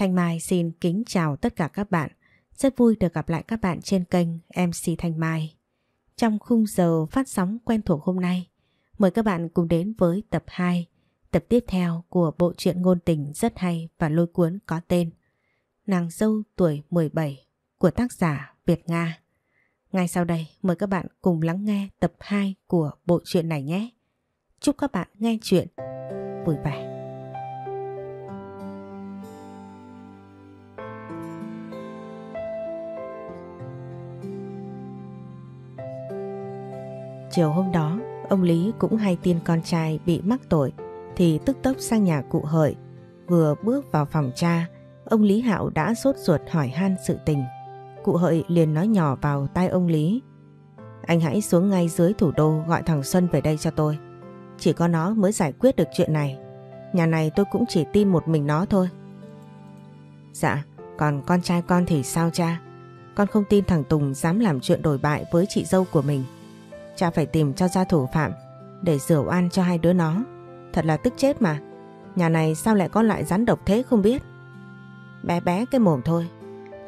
Thanh Mai xin kính chào tất cả các bạn. Rất vui được gặp lại các bạn trên kênh MC Thanh Mai. Trong khung giờ phát sóng quen thuộc hôm nay, mời các bạn cùng đến với tập 2, tập tiếp theo của bộ truyện ngôn tình rất hay và lôi cuốn có tên Nàng dâu tuổi 17 của tác giả Việt Nga. Ngay sau đây mời các bạn cùng lắng nghe tập 2 của bộ truyện này nhé. Chúc các bạn nghe chuyện vui vẻ. Chiều hôm đó, ông Lý cũng hay tin con trai bị mắc tội thì tức tốc sang nhà cụ hợi. Vừa bước vào phòng cha, ông Lý Hạo đã sốt ruột hỏi han sự tình. Cụ hợi liền nói nhỏ vào tai ông Lý. Anh hãy xuống ngay dưới thủ đô gọi thằng Xuân về đây cho tôi. Chỉ có nó mới giải quyết được chuyện này. Nhà này tôi cũng chỉ tin một mình nó thôi. Dạ, còn con trai con thì sao cha? Con không tin thằng Tùng dám làm chuyện đổi bại với chị dâu của mình. Cha phải tìm cho ra thủ phạm để rửa oan cho hai đứa nó. Thật là tức chết mà. Nhà này sao lại có loại rắn độc thế không biết. Bé bé cái mồm thôi.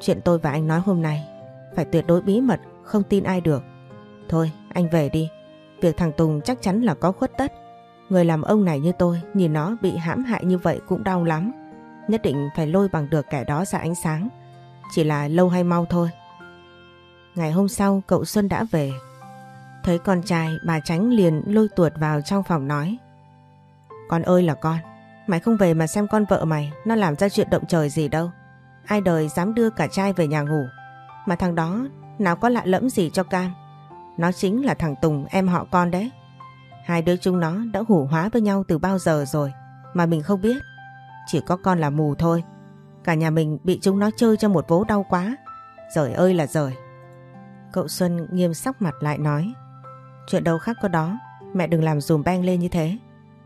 Chuyện tôi và anh nói hôm nay phải tuyệt đối bí mật, không tin ai được. Thôi, anh về đi. Việc thằng Tùng chắc chắn là có khuất tất. Người làm ông này như tôi, nhìn nó bị hãm hại như vậy cũng đau lắm. Nhất định phải lôi bằng được kẻ đó ra ánh sáng. Chỉ là lâu hay mau thôi. Ngày hôm sau cậu Xuân đã về. Thấy con trai bà Tránh liền lôi tuột vào trong phòng nói. Con ơi là con, mày không về mà xem con vợ mày nó làm ra chuyện động trời gì đâu. Ai đời dám đưa cả trai về nhà ngủ. Mà thằng đó nào có lạ lẫm gì cho cam. Nó chính là thằng Tùng em họ con đấy. Hai đứa chúng nó đã hủ hóa với nhau từ bao giờ rồi mà mình không biết. Chỉ có con là mù thôi. Cả nhà mình bị chúng nó chơi cho một vố đau quá. Rời ơi là rời. Cậu Xuân nghiêm sắc mặt lại nói. Chuyện đâu khác có đó. Mẹ đừng làm dùm beng lên như thế.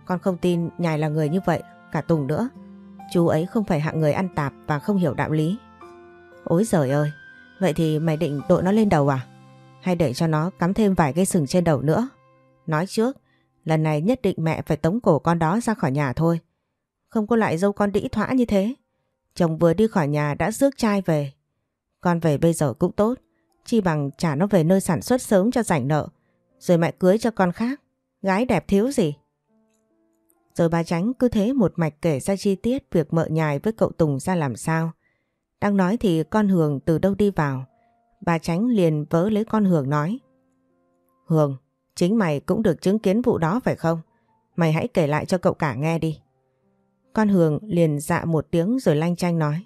Con không tin nhài là người như vậy. Cả Tùng nữa. Chú ấy không phải hạng người ăn tạp và không hiểu đạo lý. Ôi giời ơi. Vậy thì mày định đội nó lên đầu à? Hay để cho nó cắm thêm vài cây sừng trên đầu nữa? Nói trước, lần này nhất định mẹ phải tống cổ con đó ra khỏi nhà thôi. Không có lại dâu con đĩ thỏa như thế. Chồng vừa đi khỏi nhà đã rước trai về. Con về bây giờ cũng tốt. Chi bằng trả nó về nơi sản xuất sớm cho rảnh nợ. Rồi mẹ cưới cho con khác. Gái đẹp thiếu gì. Rồi bà Tránh cứ thế một mạch kể ra chi tiết việc mợ nhài với cậu Tùng ra làm sao. Đang nói thì con Hường từ đâu đi vào. Bà Tránh liền vớ lấy con Hường nói. Hường, chính mày cũng được chứng kiến vụ đó phải không? Mày hãy kể lại cho cậu cả nghe đi. Con Hường liền dạ một tiếng rồi lanh chanh nói.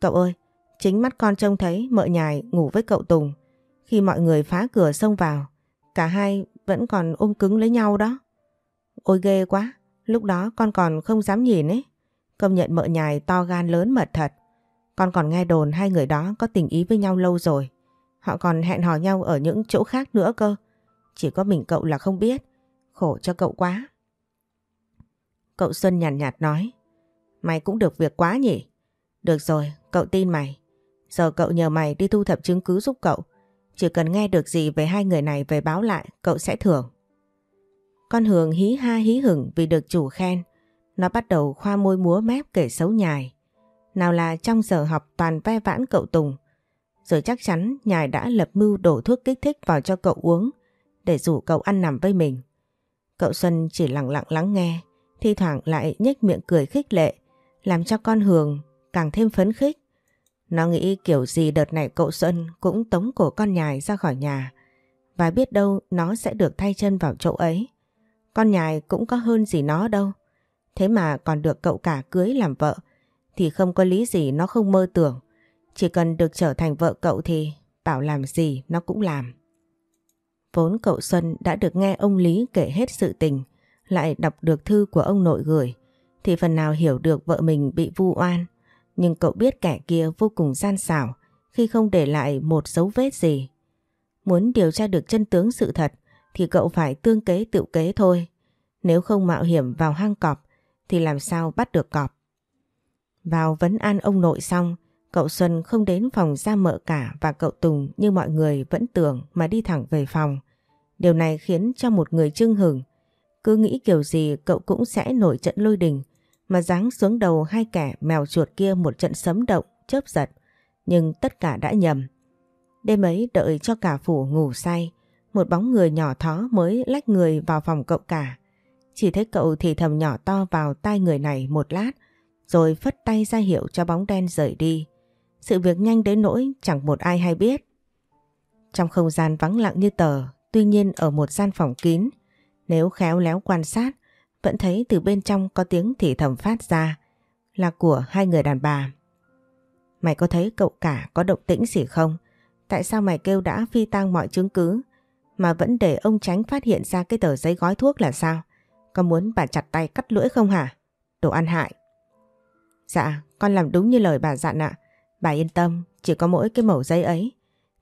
Cậu ơi, chính mắt con trông thấy mợ nhài ngủ với cậu Tùng. Khi mọi người phá cửa xông vào, cả hai vẫn còn ôm cứng lấy nhau đó. Ôi ghê quá, lúc đó con còn không dám nhìn ấy. Công nhận mợ nhài to gan lớn mật thật. Con còn nghe đồn hai người đó có tình ý với nhau lâu rồi. Họ còn hẹn hò nhau ở những chỗ khác nữa cơ. Chỉ có mình cậu là không biết. Khổ cho cậu quá. Cậu Xuân nhàn nhạt, nhạt nói. Mày cũng được việc quá nhỉ? Được rồi, cậu tin mày. Giờ cậu nhờ mày đi thu thập chứng cứ giúp cậu. Chỉ cần nghe được gì về hai người này về báo lại, cậu sẽ thưởng. Con Hường hí ha hí hửng vì được chủ khen. Nó bắt đầu khoa môi múa mép kể xấu nhài. Nào là trong giờ học toàn ve vãn cậu Tùng. Rồi chắc chắn nhài đã lập mưu đổ thuốc kích thích vào cho cậu uống để rủ cậu ăn nằm với mình. Cậu Xuân chỉ lặng lặng lắng nghe, thi thoảng lại nhếch miệng cười khích lệ, làm cho con Hường càng thêm phấn khích. Nó nghĩ kiểu gì đợt này cậu Xuân cũng tống cổ con nhài ra khỏi nhà và biết đâu nó sẽ được thay chân vào chỗ ấy. Con nhài cũng có hơn gì nó đâu. Thế mà còn được cậu cả cưới làm vợ thì không có lý gì nó không mơ tưởng. Chỉ cần được trở thành vợ cậu thì bảo làm gì nó cũng làm. Vốn cậu Xuân đã được nghe ông Lý kể hết sự tình, lại đọc được thư của ông nội gửi, thì phần nào hiểu được vợ mình bị vu oan. Nhưng cậu biết kẻ kia vô cùng gian xảo khi không để lại một dấu vết gì. Muốn điều tra được chân tướng sự thật thì cậu phải tương kế tự kế thôi. Nếu không mạo hiểm vào hang cọp thì làm sao bắt được cọp. Vào vấn an ông nội xong, cậu Xuân không đến phòng ra mợ cả và cậu Tùng như mọi người vẫn tưởng mà đi thẳng về phòng. Điều này khiến cho một người chưng hừng. Cứ nghĩ kiểu gì cậu cũng sẽ nổi trận lôi đình mà giáng xuống đầu hai kẻ mèo chuột kia một trận sấm động, chớp giật, nhưng tất cả đã nhầm. Đêm ấy đợi cho cả phủ ngủ say, một bóng người nhỏ thó mới lách người vào phòng cậu cả. Chỉ thấy cậu thì thầm nhỏ to vào tai người này một lát, rồi phất tay ra hiệu cho bóng đen rời đi. Sự việc nhanh đến nỗi chẳng một ai hay biết. Trong không gian vắng lặng như tờ, tuy nhiên ở một gian phòng kín, nếu khéo léo quan sát, vẫn thấy từ bên trong có tiếng thì thầm phát ra, là của hai người đàn bà. Mày có thấy cậu cả có động tĩnh gì không? Tại sao mày kêu đã phi tang mọi chứng cứ mà vẫn để ông tránh phát hiện ra cái tờ giấy gói thuốc là sao? Có muốn bà chặt tay cắt lưỡi không hả? Đồ ăn hại. Dạ, con làm đúng như lời bà dặn ạ. Bà yên tâm, chỉ có mỗi cái mẩu giấy ấy.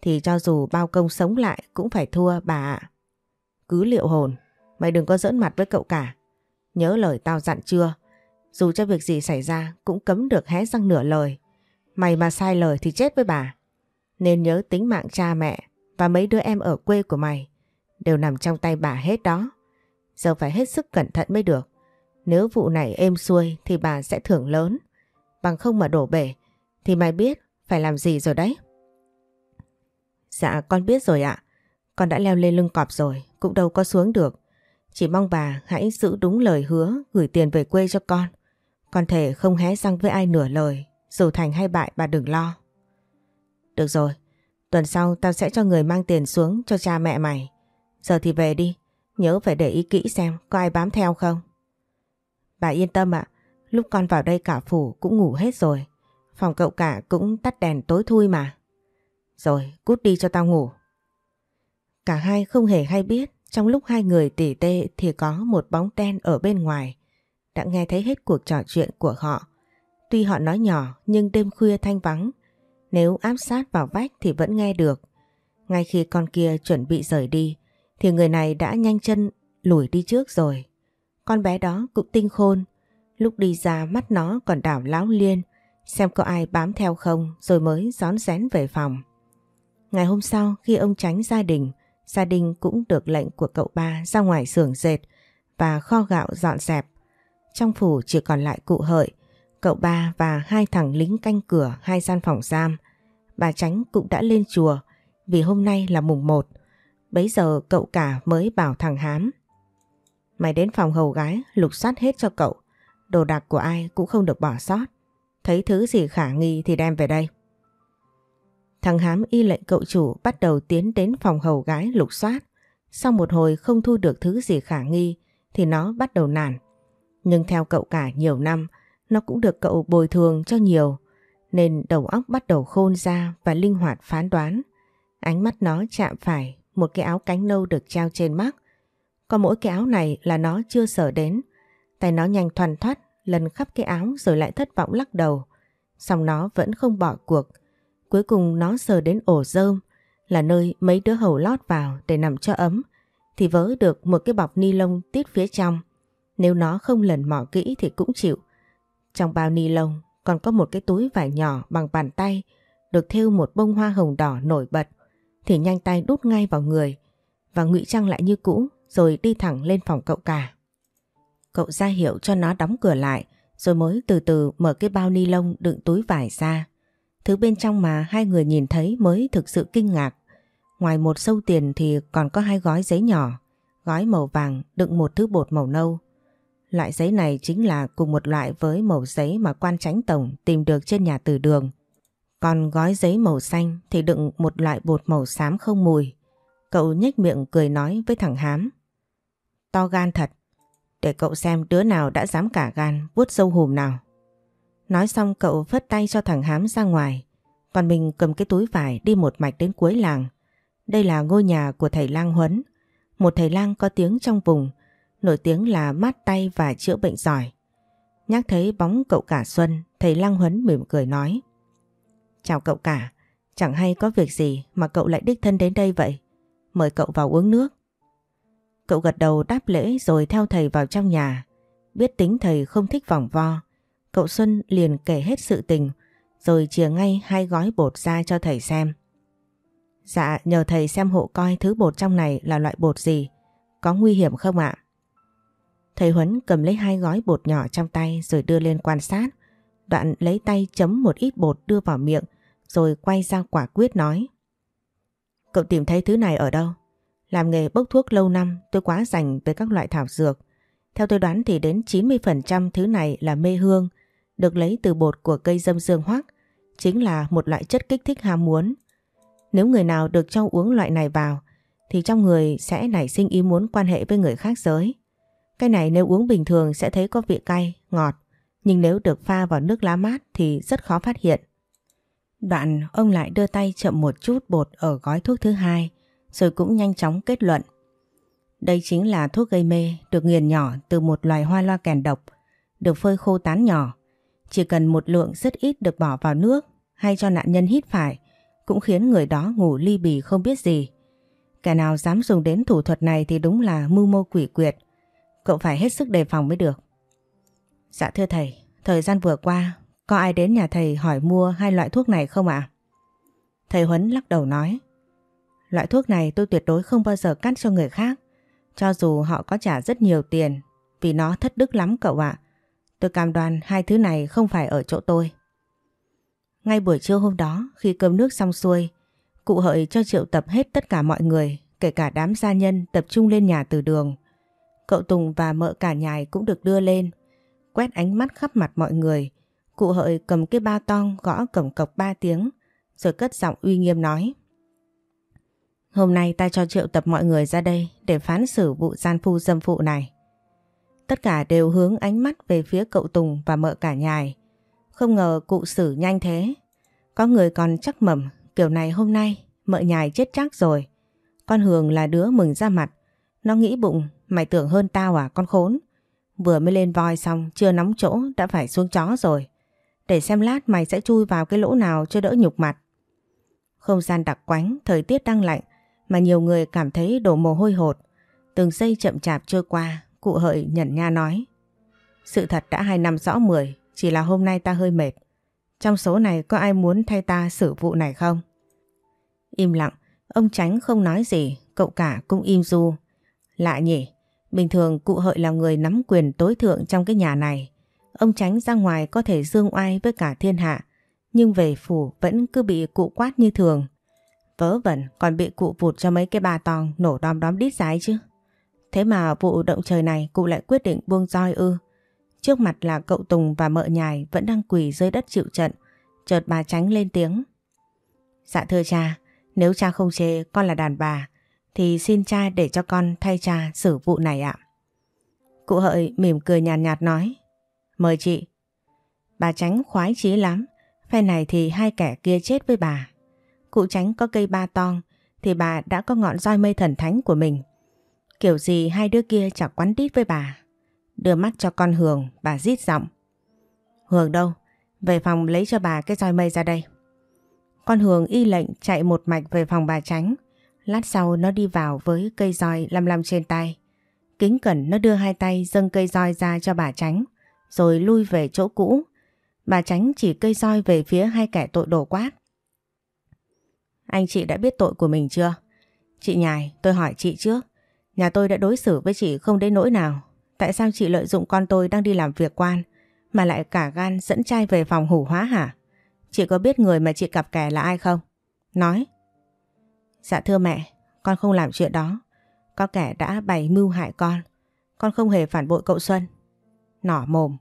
Thì cho dù bao công sống lại cũng phải thua bà ạ. Cứ liệu hồn, mày đừng có giỡn mặt với cậu cả. Nhớ lời tao dặn chưa? Dù cho việc gì xảy ra cũng cấm được hé răng nửa lời. Mày mà sai lời thì chết với bà. Nên nhớ tính mạng cha mẹ và mấy đứa em ở quê của mày đều nằm trong tay bà hết đó. Giờ phải hết sức cẩn thận mới được. Nếu vụ này êm xuôi thì bà sẽ thưởng lớn. Bằng không mà đổ bể thì mày biết phải làm gì rồi đấy. Dạ con biết rồi ạ. Con đã leo lên lưng cọp rồi, cũng đâu có xuống được. Chỉ mong bà hãy giữ đúng lời hứa gửi tiền về quê cho con. Con thể không hé răng với ai nửa lời, dù thành hay bại bà đừng lo. Được rồi, tuần sau tao sẽ cho người mang tiền xuống cho cha mẹ mày. Giờ thì về đi, nhớ phải để ý kỹ xem có ai bám theo không. Bà yên tâm ạ, lúc con vào đây cả phủ cũng ngủ hết rồi. Phòng cậu cả cũng tắt đèn tối thui mà. Rồi, cút đi cho tao ngủ. Cả hai không hề hay biết trong lúc hai người tỉ tê thì có một bóng đen ở bên ngoài. Đã nghe thấy hết cuộc trò chuyện của họ. Tuy họ nói nhỏ, nhưng đêm khuya thanh vắng. Nếu áp sát vào vách thì vẫn nghe được. Ngay khi con kia chuẩn bị rời đi, thì người này đã nhanh chân lùi đi trước rồi. Con bé đó cũng tinh khôn. Lúc đi ra mắt nó còn đảo láo liên, xem có ai bám theo không, rồi mới rón rén về phòng. Ngày hôm sau, khi ông tránh gia đình Gia đình cũng được lệnh của cậu ba ra ngoài xưởng dệt và kho gạo dọn dẹp. Trong phủ chỉ còn lại cụ hợi, cậu ba và hai thằng lính canh cửa hai gian phòng giam. Bà Tránh cũng đã lên chùa vì hôm nay là mùng một. Bấy giờ cậu cả mới bảo thằng Hám. Mày đến phòng hầu gái lục soát hết cho cậu. Đồ đạc của ai cũng không được bỏ sót. Thấy thứ gì khả nghi thì đem về đây. Thằng Hám y lệnh cậu chủ bắt đầu tiến đến phòng hầu gái lục soát. Sau một hồi không thu được thứ gì khả nghi thì nó bắt đầu nản. Nhưng theo cậu cả nhiều năm, nó cũng được cậu bồi thường cho nhiều. Nên đầu óc bắt đầu khôn ra và linh hoạt phán đoán. Ánh mắt nó chạm phải một cái áo cánh nâu được treo trên mắt. Có mỗi cái áo này là nó chưa sở đến. Tay nó nhanh thoăn thoát lần khắp cái áo rồi lại thất vọng lắc đầu. Xong nó vẫn không bỏ cuộc Cuối cùng nó sờ đến ổ rơm, là nơi mấy đứa hầu lót vào để nằm cho ấm, thì vớ được một cái bọc ni lông tít phía trong. Nếu nó không lần mỏ kỹ thì cũng chịu. Trong bao ni lông còn có một cái túi vải nhỏ bằng bàn tay, được thêu một bông hoa hồng đỏ nổi bật, thì nhanh tay đút ngay vào người và ngụy trang lại như cũ, rồi đi thẳng lên phòng cậu cả. Cậu ra hiệu cho nó đóng cửa lại, rồi mới từ từ mở cái bao ni lông đựng túi vải ra. Thứ bên trong mà hai người nhìn thấy mới thực sự kinh ngạc. Ngoài một sâu tiền thì còn có hai gói giấy nhỏ, gói màu vàng đựng một thứ bột màu nâu. Loại giấy này chính là cùng một loại với màu giấy mà quan tránh tổng tìm được trên nhà từ đường. Còn gói giấy màu xanh thì đựng một loại bột màu xám không mùi. Cậu nhếch miệng cười nói với thằng Hám. To gan thật, để cậu xem đứa nào đã dám cả gan vuốt sâu hùm nào. Nói xong cậu phất tay cho thằng Hám ra ngoài. Còn mình cầm cái túi vải đi một mạch đến cuối làng. Đây là ngôi nhà của thầy lang Huấn. Một thầy lang có tiếng trong vùng. Nổi tiếng là mát tay và chữa bệnh giỏi. Nhắc thấy bóng cậu cả Xuân, thầy lang Huấn mỉm cười nói. Chào cậu cả, chẳng hay có việc gì mà cậu lại đích thân đến đây vậy. Mời cậu vào uống nước. Cậu gật đầu đáp lễ rồi theo thầy vào trong nhà. Biết tính thầy không thích vòng vo Cậu Xuân liền kể hết sự tình rồi chia ngay hai gói bột ra cho thầy xem. Dạ nhờ thầy xem hộ coi thứ bột trong này là loại bột gì, có nguy hiểm không ạ? Thầy Huấn cầm lấy hai gói bột nhỏ trong tay rồi đưa lên quan sát. Đoạn lấy tay chấm một ít bột đưa vào miệng rồi quay ra quả quyết nói. Cậu tìm thấy thứ này ở đâu? Làm nghề bốc thuốc lâu năm tôi quá dành với các loại thảo dược. Theo tôi đoán thì đến 90% thứ này là mê hương, được lấy từ bột của cây dâm dương hoắc, chính là một loại chất kích thích ham muốn. Nếu người nào được cho uống loại này vào, thì trong người sẽ nảy sinh ý muốn quan hệ với người khác giới. Cái này nếu uống bình thường sẽ thấy có vị cay, ngọt, nhưng nếu được pha vào nước lá mát thì rất khó phát hiện. Đoạn ông lại đưa tay chậm một chút bột ở gói thuốc thứ hai, rồi cũng nhanh chóng kết luận. Đây chính là thuốc gây mê được nghiền nhỏ từ một loài hoa loa kèn độc, được phơi khô tán nhỏ. Chỉ cần một lượng rất ít được bỏ vào nước hay cho nạn nhân hít phải cũng khiến người đó ngủ ly bì không biết gì. Kẻ nào dám dùng đến thủ thuật này thì đúng là mưu mô quỷ quyệt. Cậu phải hết sức đề phòng mới được. Dạ thưa thầy, thời gian vừa qua có ai đến nhà thầy hỏi mua hai loại thuốc này không ạ? Thầy Huấn lắc đầu nói Loại thuốc này tôi tuyệt đối không bao giờ cắt cho người khác Cho dù họ có trả rất nhiều tiền Vì nó thất đức lắm cậu ạ Tôi cam đoan hai thứ này không phải ở chỗ tôi Ngay buổi trưa hôm đó, khi cơm nước xong xuôi, Cụ hợi cho triệu tập hết tất cả mọi người, Kể cả đám gia nhân tập trung lên nhà từ đường Cậu Tùng và mợ cả nhài cũng được đưa lên, Quét ánh mắt khắp mặt mọi người Cụ hợi cầm cái ba tong gõ cổng cọc ba tiếng, rồi cất giọng uy nghiêm nói. Hôm nay ta cho triệu tập mọi người ra đây để phán xử vụ gian phu dâm phụ này. Tất cả đều hướng ánh mắt về phía cậu Tùng và mợ cả nhài. Không ngờ cụ xử nhanh thế. Có người còn chắc mầm kiểu này hôm nay mợ nhài chết chắc rồi. Con Hường là đứa mừng ra mặt. Nó nghĩ bụng mày tưởng hơn tao à con khốn. Vừa mới lên voi xong chưa nóng chỗ đã phải xuống chó rồi. Để xem lát mày sẽ chui vào cái lỗ nào cho đỡ nhục mặt. Không gian đặc quánh, thời tiết đang lạnh mà nhiều người cảm thấy đổ mồ hôi hột. Từng giây chậm chạp trôi qua, cụ hợi nhận nha nói. Sự thật đã hai năm rõ mười, chỉ là hôm nay ta hơi mệt. Trong số này có ai muốn thay ta xử vụ này không? Im lặng, ông tránh không nói gì, cậu cả cũng im du. Lạ nhỉ, bình thường cụ hợi là người nắm quyền tối thượng trong cái nhà này. Ông tránh ra ngoài có thể dương oai với cả thiên hạ, nhưng về phủ vẫn cứ bị cụ quát như thường. Vớ vẩn còn bị cụ vụt cho mấy cái bà tòng nổ đom đóm đít dài chứ. Thế mà vụ động trời này cụ lại quyết định buông roi ư. Trước mặt là cậu Tùng và mợ nhài vẫn đang quỳ dưới đất chịu trận. Chợt bà tránh lên tiếng. Dạ thưa cha, nếu cha không chê con là đàn bà thì xin cha để cho con thay cha xử vụ này ạ. Cụ hợi mỉm cười nhàn nhạt, nhạt nói. Mời chị. Bà tránh khoái chí lắm. Phe này thì hai kẻ kia chết với bà. Cụ tránh có cây ba tong thì bà đã có ngọn roi mây thần thánh của mình. Kiểu gì hai đứa kia chẳng quắn đít với bà. Đưa mắt cho con Hường, bà rít giọng. Hường đâu? Về phòng lấy cho bà cái roi mây ra đây. Con Hường y lệnh chạy một mạch về phòng bà tránh. Lát sau nó đi vào với cây roi lăm lăm trên tay. Kính cẩn nó đưa hai tay dâng cây roi ra cho bà tránh. Rồi lui về chỗ cũ Bà tránh chỉ cây roi về phía hai kẻ tội đồ quát. Anh chị đã biết tội của mình chưa? Chị nhài, tôi hỏi chị trước. Nhà tôi đã đối xử với chị không đến nỗi nào. Tại sao chị lợi dụng con tôi đang đi làm việc quan mà lại cả gan dẫn trai về phòng hủ hóa hả? Chị có biết người mà chị cặp kè là ai không? Nói. Dạ thưa mẹ, con không làm chuyện đó. Có kẻ đã bày mưu hại con. Con không hề phản bội cậu Xuân. Nỏ mồm.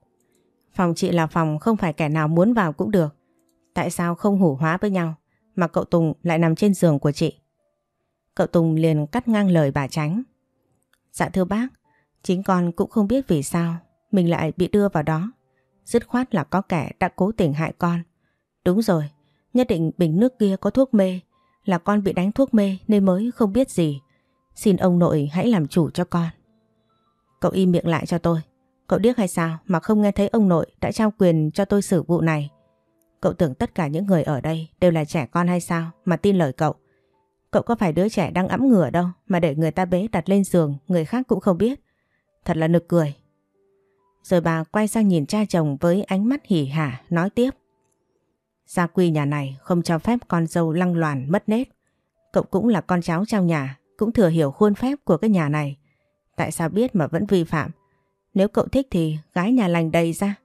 Phòng chị là phòng không phải kẻ nào muốn vào cũng được. Tại sao không hủ hóa với nhau mà cậu Tùng lại nằm trên giường của chị? Cậu Tùng liền cắt ngang lời bà Tránh. Dạ thưa bác, chính con cũng không biết vì sao mình lại bị đưa vào đó. Dứt khoát là có kẻ đã cố tình hại con. Đúng rồi, nhất định bình nước kia có thuốc mê, là con bị đánh thuốc mê nên mới không biết gì. Xin ông nội hãy làm chủ cho con. Cậu im miệng lại cho tôi. Cậu điếc hay sao mà không nghe thấy ông nội đã trao quyền cho tôi xử vụ này? Cậu tưởng tất cả những người ở đây đều là trẻ con hay sao mà tin lời cậu? Cậu có phải đứa trẻ đang ẵm ngửa đâu mà để người ta bế đặt lên giường người khác cũng không biết. Thật là nực cười. Rồi bà quay sang nhìn cha chồng với ánh mắt hỉ hả nói tiếp. Gia quy nhà này không cho phép con dâu lăng loàn mất nết. Cậu cũng là con cháu trong nhà, cũng thừa hiểu khuôn phép của cái nhà này. Tại sao biết mà vẫn vi phạm? Nếu cậu thích thì gái nhà lành đầy ra.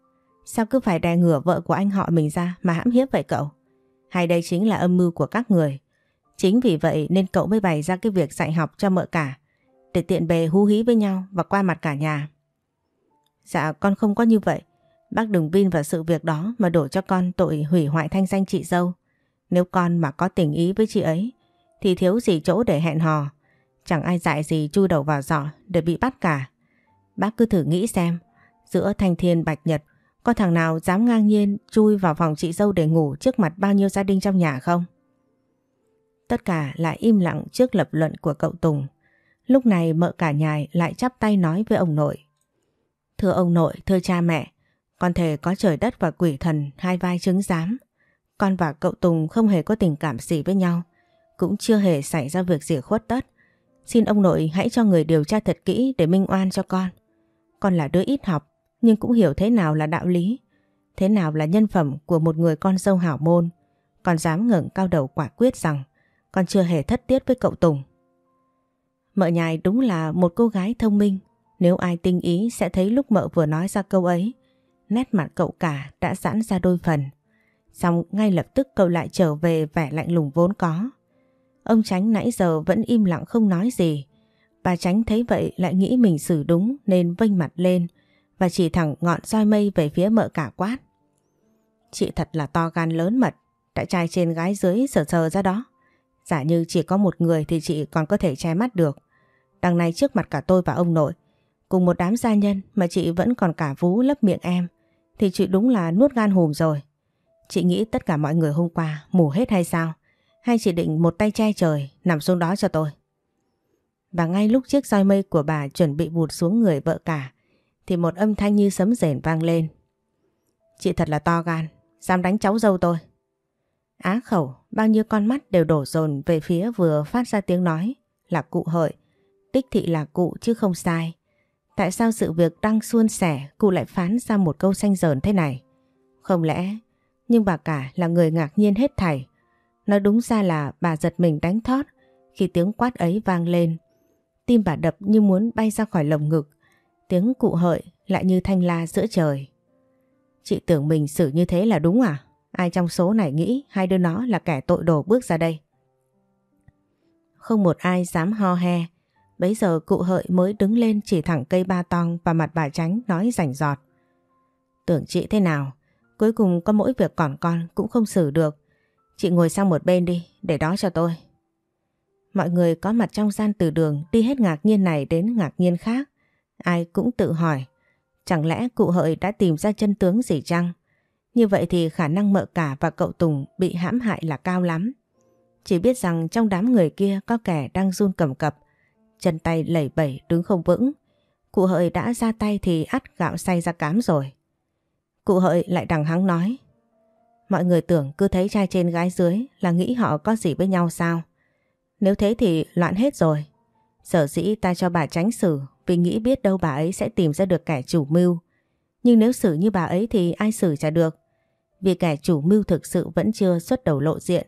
Sao cứ phải đè ngửa vợ của anh họ mình ra mà hãm hiếp vậy cậu? Hay đây chính là âm mưu của các người? Chính vì vậy nên cậu mới bày ra cái việc dạy học cho mợ cả để tiện bề hú hí với nhau và qua mặt cả nhà. Dạ con không có như vậy. Bác đừng vin vào sự việc đó mà đổ cho con tội hủy hoại thanh danh chị dâu. Nếu con mà có tình ý với chị ấy thì thiếu gì chỗ để hẹn hò. Chẳng ai dạy gì chui đầu vào giỏ để bị bắt cả. Bác cứ thử nghĩ xem, giữa Thanh Thiên Bạch Nhật có thằng nào dám ngang nhiên chui vào phòng chị dâu để ngủ trước mặt bao nhiêu gia đình trong nhà không? Tất cả lại im lặng trước lập luận của cậu Tùng. Lúc này mợ cả nhài lại chắp tay nói với ông nội. Thưa ông nội, thưa cha mẹ, con thể có trời đất và quỷ thần hai vai chứng giám. Con và cậu Tùng không hề có tình cảm gì với nhau, cũng chưa hề xảy ra việc gì khuất tất. Xin ông nội hãy cho người điều tra thật kỹ để minh oan cho con. Con là đứa ít học, nhưng cũng hiểu thế nào là đạo lý, thế nào là nhân phẩm của một người con dâu hảo môn. Con dám ngẩng cao đầu quả quyết rằng con chưa hề thất tiết với cậu Tùng. Mợ nhài đúng là một cô gái thông minh, nếu ai tinh ý sẽ thấy lúc mợ vừa nói ra câu ấy, nét mặt cậu cả đã giãn ra đôi phần. Xong ngay lập tức cậu lại trở về vẻ lạnh lùng vốn có. Ông Tránh nãy giờ vẫn im lặng không nói gì. Bà Tránh thấy vậy lại nghĩ mình xử đúng nên vênh mặt lên và chỉ thẳng ngọn roi mây về phía mợ cả quát. Chị thật là to gan lớn mật, đã trai trên gái dưới sờ sờ ra đó. Giả như chỉ có một người thì chị còn có thể che mắt được. Đằng này trước mặt cả tôi và ông nội, cùng một đám gia nhân mà chị vẫn còn cả vú lấp miệng em, thì chị đúng là nuốt gan hùm rồi. Chị nghĩ tất cả mọi người hôm qua mù hết hay sao? Hay chị định một tay che trời nằm xuống đó cho tôi? Và ngay lúc chiếc roi mây của bà chuẩn bị vụt xuống người vợ cả, thì một âm thanh như sấm rền vang lên. Chị thật là to gan, dám đánh cháu dâu tôi. Á khẩu, bao nhiêu con mắt đều đổ dồn về phía vừa phát ra tiếng nói là cụ hợi. Tích thị là cụ chứ không sai. Tại sao sự việc đang suôn sẻ cụ lại phán ra một câu xanh dờn thế này? Không lẽ, nhưng bà cả là người ngạc nhiên hết thảy. Nói đúng ra là bà giật mình đánh thót khi tiếng quát ấy vang lên. Tim bà đập như muốn bay ra khỏi lồng ngực. Tiếng cụ hợi lại như thanh la giữa trời. Chị tưởng mình xử như thế là đúng à? Ai trong số này nghĩ hai đứa nó là kẻ tội đồ bước ra đây? Không một ai dám ho he. Bấy giờ cụ hợi mới đứng lên chỉ thẳng cây ba tong và mặt bà tránh nói rảnh giọt. Tưởng chị thế nào? Cuối cùng có mỗi việc còn con cũng không xử được. Chị ngồi sang một bên đi, để đó cho tôi. Mọi người có mặt trong gian từ đường đi hết ngạc nhiên này đến ngạc nhiên khác. Ai cũng tự hỏi, chẳng lẽ cụ hợi đã tìm ra chân tướng gì chăng? Như vậy thì khả năng mợ cả và cậu Tùng bị hãm hại là cao lắm. Chỉ biết rằng trong đám người kia có kẻ đang run cầm cập, chân tay lẩy bẩy đứng không vững. Cụ hợi đã ra tay thì ắt gạo say ra cám rồi. Cụ hợi lại đằng hắng nói. Mọi người tưởng cứ thấy trai trên gái dưới là nghĩ họ có gì với nhau sao? Nếu thế thì loạn hết rồi. Sở dĩ ta cho bà tránh xử vì nghĩ biết đâu bà ấy sẽ tìm ra được kẻ chủ mưu. Nhưng nếu xử như bà ấy thì ai xử chả được. Vì kẻ chủ mưu thực sự vẫn chưa xuất đầu lộ diện.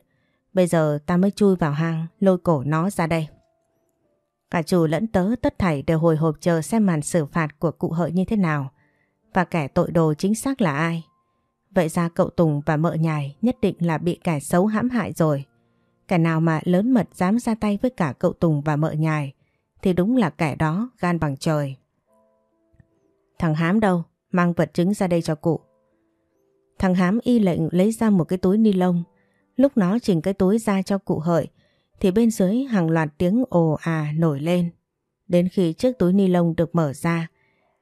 Bây giờ ta mới chui vào hang, lôi cổ nó ra đây. Cả chủ lẫn tớ tất thảy đều hồi hộp chờ xem màn xử phạt của cụ hợi như thế nào. Và kẻ tội đồ chính xác là ai. Vậy ra cậu Tùng và mợ nhài nhất định là bị kẻ xấu hãm hại rồi. Kẻ nào mà lớn mật dám ra tay với cả cậu Tùng và mợ nhài thì đúng là kẻ đó gan bằng trời. Thằng Hám đâu? Mang vật chứng ra đây cho cụ. Thằng Hám y lệnh lấy ra một cái túi ni lông. Lúc nó chỉnh cái túi ra cho cụ hợi thì bên dưới hàng loạt tiếng ồ à nổi lên. Đến khi chiếc túi ni lông được mở ra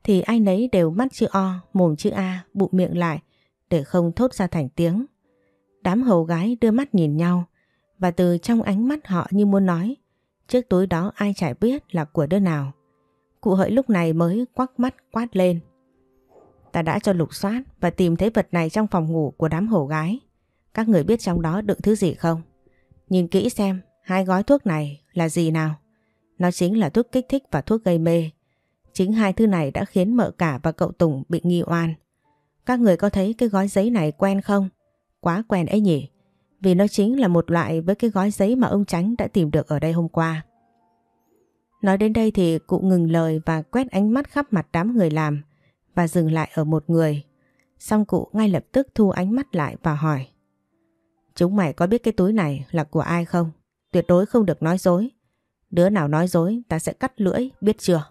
thì ai nấy đều mắt chữ O, mồm chữ A, bụng miệng lại để không thốt ra thành tiếng. Đám hầu gái đưa mắt nhìn nhau và từ trong ánh mắt họ như muốn nói chiếc túi đó ai chả biết là của đứa nào. Cụ hợi lúc này mới quắc mắt quát lên. Ta đã cho lục soát và tìm thấy vật này trong phòng ngủ của đám hổ gái. Các người biết trong đó đựng thứ gì không? Nhìn kỹ xem, hai gói thuốc này là gì nào? Nó chính là thuốc kích thích và thuốc gây mê. Chính hai thứ này đã khiến mợ cả và cậu Tùng bị nghi oan. Các người có thấy cái gói giấy này quen không? Quá quen ấy nhỉ? Vì nó chính là một loại với cái gói giấy mà ông Tránh đã tìm được ở đây hôm qua. Nói đến đây thì cụ ngừng lời và quét ánh mắt khắp mặt đám người làm và dừng lại ở một người. Xong cụ ngay lập tức thu ánh mắt lại và hỏi. Chúng mày có biết cái túi này là của ai không? Tuyệt đối không được nói dối. Đứa nào nói dối ta sẽ cắt lưỡi, biết chưa?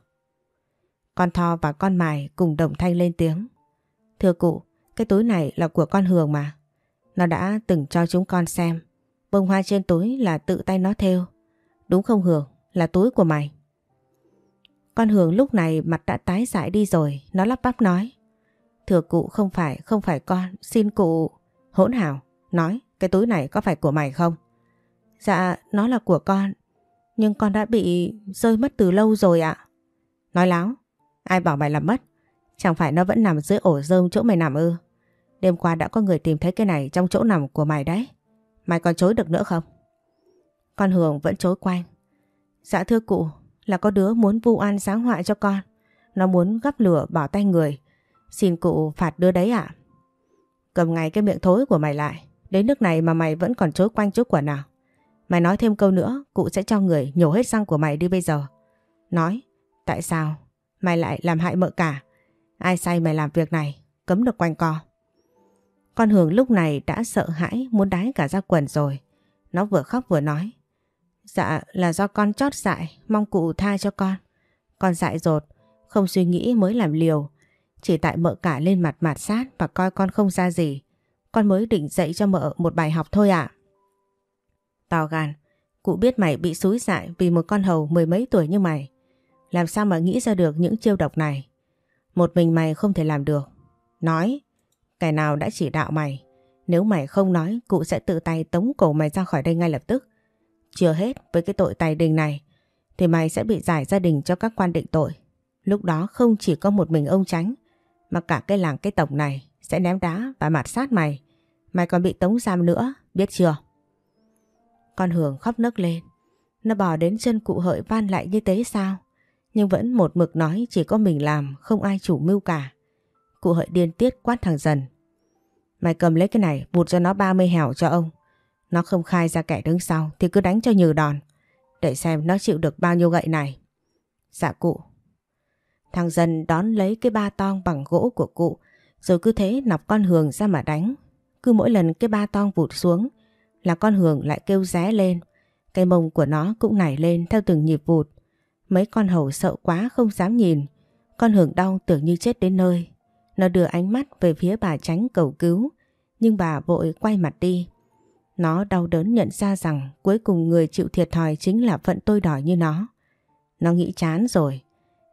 Con Tho và con Mài cùng đồng thanh lên tiếng. Thưa cụ, cái túi này là của con Hường mà. Nó đã từng cho chúng con xem. Bông hoa trên túi là tự tay nó thêu. Đúng không Hường? Là túi của mày. Con Hường lúc này mặt đã tái dại đi rồi. Nó lắp bắp nói. Thưa cụ không phải, không phải con. Xin cụ... Hỗn hảo. Nói, cái túi này có phải của mày không? Dạ, nó là của con. Nhưng con đã bị rơi mất từ lâu rồi ạ. Nói láo. Ai bảo mày làm mất? Chẳng phải nó vẫn nằm dưới ổ rơm chỗ mày nằm ư? Đêm qua đã có người tìm thấy cái này trong chỗ nằm của mày đấy. Mày còn chối được nữa không? Con Hường vẫn chối quanh. Dạ thưa cụ, là có đứa muốn vu oan sáng họa cho con. Nó muốn gắp lửa bỏ tay người. Xin cụ phạt đứa đấy ạ. Cầm ngay cái miệng thối của mày lại. Đến nước này mà mày vẫn còn chối quanh chối quả nào. Mày nói thêm câu nữa, cụ sẽ cho người nhổ hết răng của mày đi bây giờ. Nói, tại sao mày lại làm hại mợ cả? Ai say mày làm việc này, cấm được quanh co. Con Hường lúc này đã sợ hãi muốn đái cả ra quần rồi. Nó vừa khóc vừa nói. Dạ là do con chót dại, mong cụ tha cho con. Con dại dột, không suy nghĩ mới làm liều. Chỉ tại mợ cả lên mặt mạt sát và coi con không ra gì. Con mới định dạy cho mợ một bài học thôi ạ. À. To gan, cụ biết mày bị xúi dại vì một con hầu mười mấy tuổi như mày. Làm sao mà nghĩ ra được những chiêu độc này? Một mình mày không thể làm được. Nói, kẻ nào đã chỉ đạo mày. Nếu mày không nói, cụ sẽ tự tay tống cổ mày ra khỏi đây ngay lập tức. Chưa hết với cái tội tài đình này, thì mày sẽ bị giải gia đình cho các quan định tội. Lúc đó không chỉ có một mình ông tránh, mà cả cái làng cái tổng này sẽ ném đá và mạt sát mày. Mày còn bị tống giam nữa, biết chưa? Con Hường khóc nấc lên. Nó bò đến chân cụ hợi van lại như thế sao? Nhưng vẫn một mực nói chỉ có mình làm, không ai chủ mưu cả. Cụ hợi điên tiết quát thằng dần. Mày cầm lấy cái này, bụt cho nó 30 hẻo cho ông. Nó không khai ra kẻ đứng sau thì cứ đánh cho nhừ đòn. Để xem nó chịu được bao nhiêu gậy này. Dạ cụ. Thằng dân đón lấy cái ba tong bằng gỗ của cụ, rồi cứ thế nọc con Hường ra mà đánh. Cứ mỗi lần cái ba tong vụt xuống, là con Hường lại kêu ré lên. Cây mông của nó cũng nảy lên theo từng nhịp vụt. Mấy con hầu sợ quá không dám nhìn. Con Hường đau tưởng như chết đến nơi. Nó đưa ánh mắt về phía bà tránh cầu cứu. Nhưng bà vội quay mặt đi. Nó đau đớn nhận ra rằng cuối cùng người chịu thiệt thòi chính là phận tôi đòi như nó. Nó nghĩ chán rồi.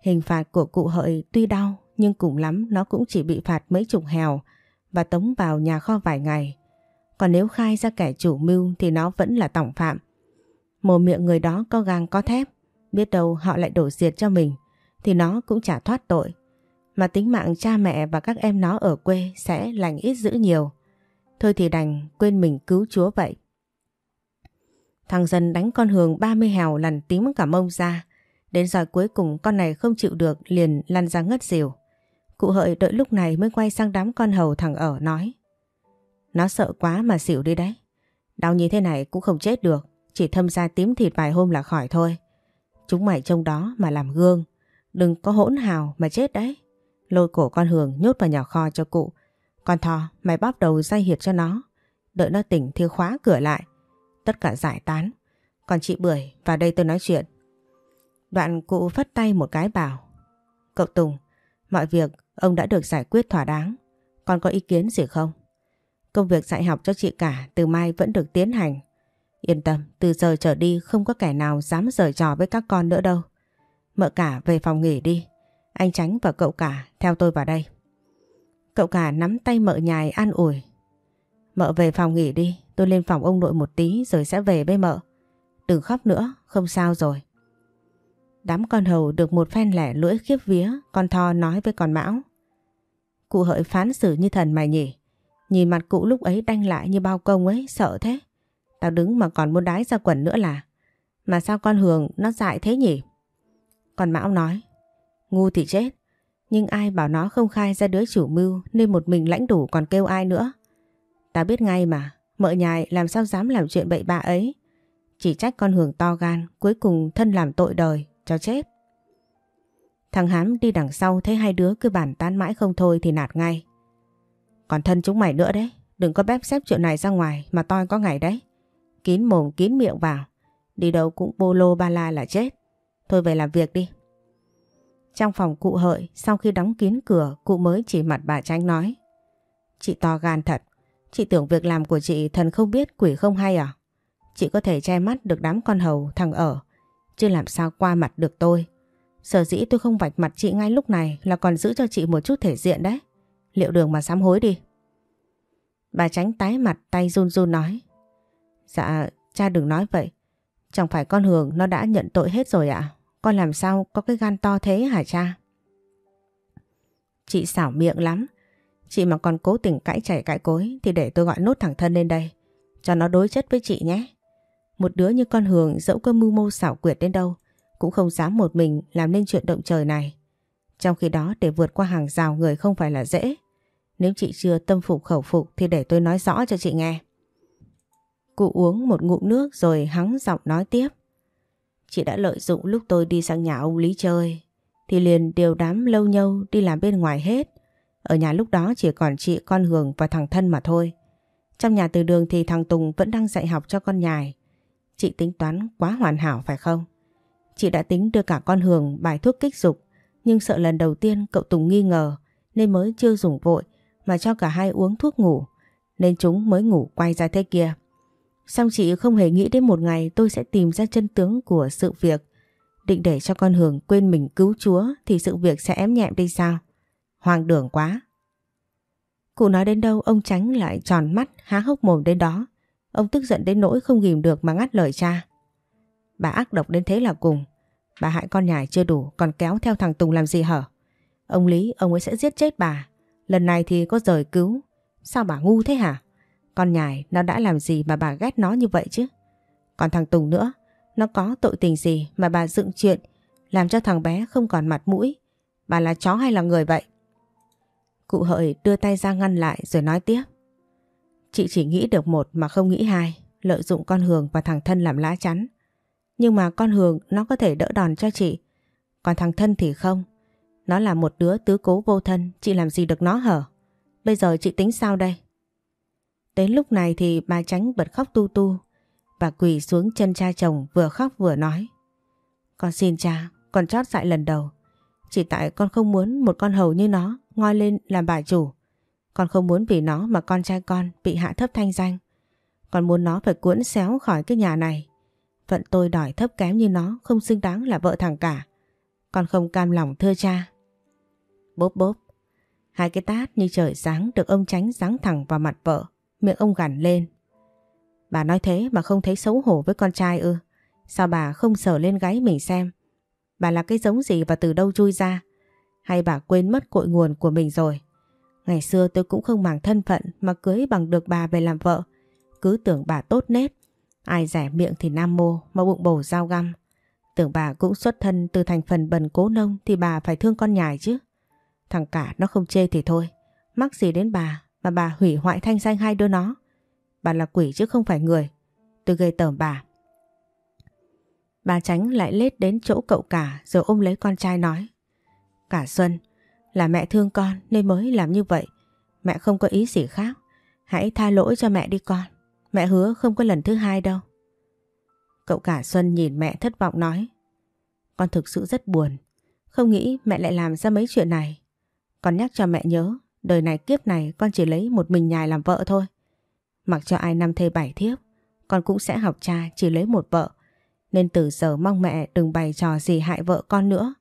Hình phạt của cụ hợi tuy đau nhưng cùng lắm nó cũng chỉ bị phạt mấy chục hèo và tống vào nhà kho vài ngày. Còn nếu khai ra kẻ chủ mưu thì nó vẫn là tổng phạm. Mồm miệng người đó có gang có thép, biết đâu họ lại đổ diệt cho mình thì nó cũng chả thoát tội. Mà tính mạng cha mẹ và các em nó ở quê sẽ lành ít dữ nhiều. Thôi thì đành, quên mình cứu chúa vậy. Thằng dần đánh con Hường 30 hèo lằn tím cả mông ra. Đến giờ cuối cùng con này không chịu được, liền lăn ra ngất xỉu. Cụ hợi đợi lúc này mới quay sang đám con hầu thằng ở, nói. Nó sợ quá mà xỉu đi đấy. Đau như thế này cũng không chết được. Chỉ thâm ra tím thịt vài hôm là khỏi thôi. Chúng mày trông đó mà làm gương. Đừng có hỗn hào mà chết đấy. Lôi cổ con Hường nhốt vào nhà kho cho cụ. Con Thò mày bóp đầu dây hiệt cho nó. Đợi nó tỉnh thì khóa cửa lại. Tất cả giải tán. Còn chị Bưởi vào đây tôi nói chuyện. Đoạn cụ phất tay một cái bảo. Cậu Tùng, mọi việc ông đã được giải quyết thỏa đáng. Con có ý kiến gì không? Công việc dạy học cho chị cả từ mai vẫn được tiến hành. Yên tâm, từ giờ trở đi không có kẻ nào dám rời trò với các con nữa đâu. Mợ cả về phòng nghỉ đi. Anh Tránh và cậu cả theo tôi vào đây. Cậu cả nắm tay mợ nhài an ủi. Mợ về phòng nghỉ đi, tôi lên phòng ông nội một tí rồi sẽ về với mợ. Đừng khóc nữa, không sao rồi. Đám con hầu được một phen lẻ lưỡi khiếp vía, con Tho nói với con Mão. Cụ hợi phán xử như thần mày nhỉ. Nhìn mặt cụ lúc ấy đanh lại như bao công ấy, sợ thế. Tao đứng mà còn muốn đái ra quần nữa là. Mà sao con Hường nó dại thế nhỉ? Còn Mão nói. Ngu thì chết. Nhưng ai bảo nó không khai ra đứa chủ mưu nên một mình lãnh đủ còn kêu ai nữa. ta biết ngay mà. Mợ nhài làm sao dám làm chuyện bậy bạ ấy. Chỉ trách con hưởng to gan cuối cùng thân làm tội đời cho chết. Thằng Hám đi đằng sau thấy hai đứa cứ bàn tán mãi không thôi thì nạt ngay. Còn thân chúng mày nữa đấy, đừng có bép xếp chuyện này ra ngoài mà toi có ngày đấy. Kín mồm kín miệng vào, đi đâu cũng bô lô ba la là chết. Thôi về làm việc đi. Trong phòng cụ hợi, sau khi đóng kín cửa, cụ mới chỉ mặt bà Tránh nói. Chị to gan thật, chị tưởng việc làm của chị thần không biết quỷ không hay à? Chị có thể che mắt được đám con hầu thằng ở, chứ làm sao qua mặt được tôi. Sở dĩ tôi không vạch mặt chị ngay lúc này là còn giữ cho chị một chút thể diện đấy. Liệu đường mà sám hối đi. Bà tránh tái mặt tay run run nói. Dạ, cha đừng nói vậy. Chẳng phải con Hường nó đã nhận tội hết rồi ạ? Con làm sao có cái gan to thế hả cha? Chị xảo miệng lắm. Chị mà còn cố tình cãi chảy cãi cối thì để tôi gọi nốt thằng thân lên đây. Cho nó đối chất với chị nhé. Một đứa như con Hường dẫu có mưu mô xảo quyệt đến đâu, cũng không dám một mình làm nên chuyện động trời này. Trong khi đó, để vượt qua hàng rào người không phải là dễ. Nếu chị chưa tâm phục khẩu phục thì để tôi nói rõ cho chị nghe. Cụ uống một ngụm nước rồi hắng giọng nói tiếp. Chị đã lợi dụng lúc tôi đi sang nhà ông Lý chơi thì liền điều đám lâu nhâu đi làm bên ngoài hết. Ở nhà lúc đó chỉ còn chị, con Hường và thằng Thân mà thôi. Trong nhà từ đường thì thằng Tùng vẫn đang dạy học cho con nhài. Chị tính toán quá hoàn hảo phải không? Chị đã tính đưa cả con Hường bài thuốc kích dục nhưng sợ lần đầu tiên cậu Tùng nghi ngờ nên mới chưa dùng vội mà cho cả hai uống thuốc ngủ nên chúng mới ngủ quay ra thế kia. Xong chị không hề nghĩ đến một ngày tôi sẽ tìm ra chân tướng của sự việc. Định để cho con Hường quên mình cứu Chúa thì sự việc sẽ ém nhẹm đi sao? Hoàng đường quá. Cụ nói đến đâu, ông tránh lại tròn mắt, há hốc mồm đến đó. Ông tức giận đến nỗi không ghim được mà ngắt lời cha. Bà ác độc đến thế là cùng. Bà hại con nhài chưa đủ, còn kéo theo thằng Tùng làm gì hở? Ông Lý, ông ấy sẽ giết chết bà. Lần này thì có rời cứu. Sao bà ngu thế hả? Con nhài nó đã làm gì mà bà ghét nó như vậy chứ? Còn thằng Tùng nữa, nó có tội tình gì mà bà dựng chuyện làm cho thằng bé không còn mặt mũi. Bà là chó hay là người vậy? Cụ hợi đưa tay ra ngăn lại rồi nói tiếp. Chị chỉ nghĩ được một mà không nghĩ hai, lợi dụng con Hường và thằng Thân làm lá chắn. Nhưng mà con Hường nó có thể đỡ đòn cho chị, còn thằng Thân thì không. Nó là một đứa tứ cố vô thân, chị làm gì được nó hở? Bây giờ chị tính sao đây? Đến lúc này thì bà tránh bật khóc tu tu. Bà quỳ xuống chân cha chồng vừa khóc vừa nói. Con xin cha, con chót dại lần đầu. Chỉ tại con không muốn một con hầu như nó ngoi lên làm bà chủ. Con không muốn vì nó mà con trai con bị hạ thấp thanh danh. Con muốn nó phải cuốn xéo khỏi cái nhà này. Phận tôi đòi thấp kém như nó không xứng đáng là vợ thằng cả. Con không cam lòng thưa cha. Bốp bốp. Hai cái tát như trời sáng được ông tránh giáng thẳng vào mặt vợ. Miệng ông gằn lên. Bà nói thế mà không thấy xấu hổ với con trai ư. Sao bà không sờ lên gáy mình xem. Bà là cái giống gì và từ đâu chui ra. Hay bà quên mất cội nguồn của mình rồi. Ngày xưa tôi cũng không màng thân phận mà cưới bằng được bà về làm vợ. Cứ tưởng bà tốt nết. Ai rẻ miệng thì nam mô, mà bụng bổ dao găm. Tưởng bà cũng xuất thân từ thành phần bần cố nông thì bà phải thương con nhài chứ. Thằng cả nó không chê thì thôi. Mắc gì đến bà mà bà hủy hoại thanh danh hai đứa nó. Bà là quỷ chứ không phải người. Tôi gây tởm bà. Bà tránh lại lết đến chỗ cậu cả rồi ôm lấy con trai nói. Cả Xuân, là mẹ thương con nên mới làm như vậy. Mẹ không có ý gì khác. Hãy tha lỗi cho mẹ đi con. Mẹ hứa không có lần thứ hai đâu. Cậu cả Xuân nhìn mẹ thất vọng nói. Con thực sự rất buồn. Không nghĩ mẹ lại làm ra mấy chuyện này. Con nhắc cho mẹ nhớ Đời này kiếp này con chỉ lấy một mình nhài làm vợ thôi. Mặc cho ai năm thê bảy thiếp, con cũng sẽ học cha chỉ lấy một vợ. Nên từ giờ mong mẹ đừng bày trò gì hại vợ con nữa.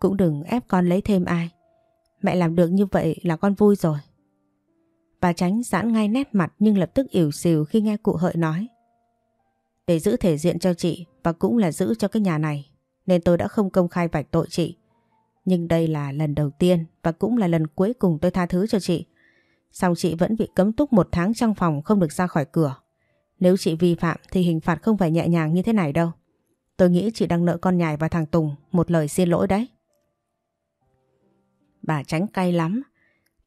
Cũng đừng ép con lấy thêm ai. Mẹ làm được như vậy là con vui rồi. Bà tránh giãn ngay nét mặt nhưng lập tức ỉu xìu khi nghe cụ hợi nói. Để giữ thể diện cho chị và cũng là giữ cho cái nhà này. Nên tôi đã không công khai vạch tội chị. Nhưng đây là lần đầu tiên và cũng là lần cuối cùng tôi tha thứ cho chị. Xong chị vẫn bị cấm túc một tháng trong phòng không được ra khỏi cửa. Nếu chị vi phạm thì hình phạt không phải nhẹ nhàng như thế này đâu. Tôi nghĩ chị đang nợ con nhài và thằng Tùng một lời xin lỗi đấy. Bà tránh cay lắm.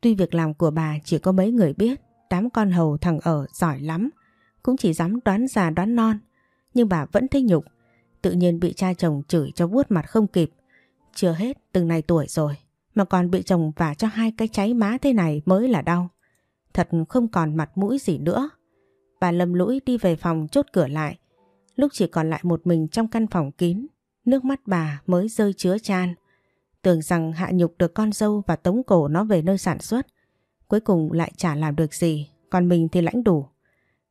Tuy việc làm của bà chỉ có mấy người biết, đám con hầu thằng ở giỏi lắm, cũng chỉ dám đoán già đoán non. Nhưng bà vẫn thấy nhục, tự nhiên bị cha chồng chửi cho vuốt mặt không kịp chưa hết từng này tuổi rồi mà còn bị chồng vả cho hai cái cháy má thế này mới là đau. Thật không còn mặt mũi gì nữa. Bà lầm lũi đi về phòng chốt cửa lại. Lúc chỉ còn lại một mình trong căn phòng kín, nước mắt bà mới rơi chứa chan. Tưởng rằng hạ nhục được con dâu và tống cổ nó về nơi sản xuất. Cuối cùng lại chả làm được gì, còn mình thì lãnh đủ.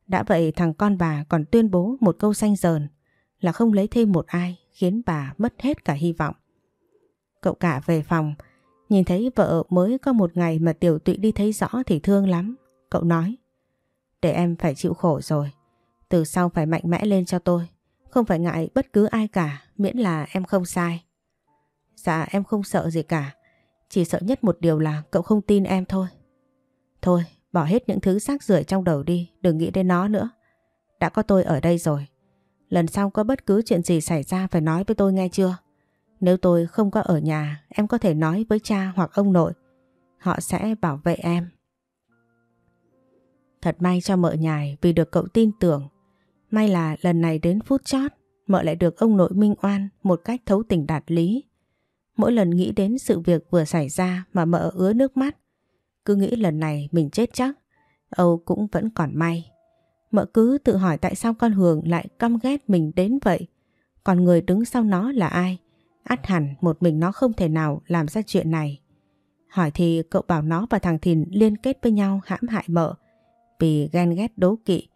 Đã vậy thằng con bà còn tuyên bố một câu xanh dờn là không lấy thêm một ai khiến bà mất hết cả hy vọng. Cậu cả về phòng, nhìn thấy vợ mới có một ngày mà tiểu tụy đi thấy rõ thì thương lắm. Cậu nói, để em phải chịu khổ rồi, từ sau phải mạnh mẽ lên cho tôi, không phải ngại bất cứ ai cả, miễn là em không sai. Dạ em không sợ gì cả, chỉ sợ nhất một điều là cậu không tin em thôi. Thôi, bỏ hết những thứ xác rưởi trong đầu đi, đừng nghĩ đến nó nữa. Đã có tôi ở đây rồi. Lần sau có bất cứ chuyện gì xảy ra phải nói với tôi nghe chưa? Nếu tôi không có ở nhà, em có thể nói với cha hoặc ông nội. Họ sẽ bảo vệ em. Thật may cho mợ nhài vì được cậu tin tưởng. May là lần này đến phút chót, mợ lại được ông nội minh oan một cách thấu tình đạt lý. Mỗi lần nghĩ đến sự việc vừa xảy ra mà mợ ứa nước mắt, cứ nghĩ lần này mình chết chắc, Âu cũng vẫn còn may. Mợ cứ tự hỏi tại sao con Hường lại căm ghét mình đến vậy. Còn người đứng sau nó là ai? Ắt hẳn một mình nó không thể nào làm ra chuyện này. Hỏi thì cậu bảo nó và thằng Thìn liên kết với nhau hãm hại mợ vì ghen ghét đố kỵ.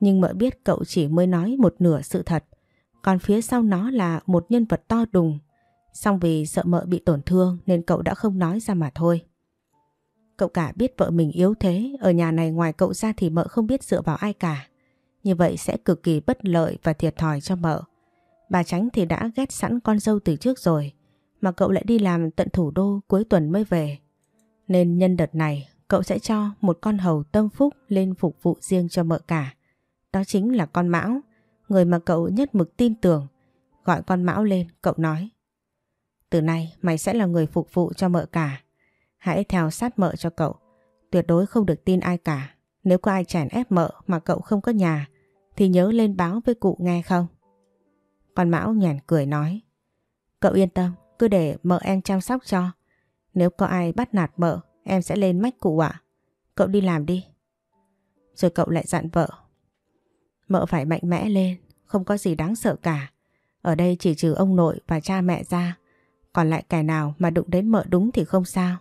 Nhưng mợ biết cậu chỉ mới nói một nửa sự thật. Còn phía sau nó là một nhân vật to đùng. Xong vì sợ mợ bị tổn thương nên cậu đã không nói ra mà thôi. Cậu cả biết vợ mình yếu thế, ở nhà này ngoài cậu ra thì mợ không biết dựa vào ai cả. Như vậy sẽ cực kỳ bất lợi và thiệt thòi cho mợ. Bà Tránh thì đã ghét sẵn con dâu từ trước rồi, mà cậu lại đi làm tận thủ đô cuối tuần mới về. Nên nhân đợt này, cậu sẽ cho một con hầu tâm phúc lên phục vụ riêng cho mợ cả. Đó chính là con Mão, người mà cậu nhất mực tin tưởng. Gọi con Mão lên, cậu nói. Từ nay mày sẽ là người phục vụ cho mợ cả. Hãy theo sát mợ cho cậu. Tuyệt đối không được tin ai cả. Nếu có ai chèn ép mợ mà cậu không có nhà thì nhớ lên báo với cụ nghe không? Con Mão nhàn cười nói. Cậu yên tâm, cứ để mợ em chăm sóc cho. Nếu có ai bắt nạt mợ, em sẽ lên mách cụ ạ. Cậu đi làm đi. Rồi cậu lại dặn vợ. Mợ phải mạnh mẽ lên, không có gì đáng sợ cả. Ở đây chỉ trừ ông nội và cha mẹ ra. Còn lại kẻ nào mà đụng đến mợ đúng thì không sao.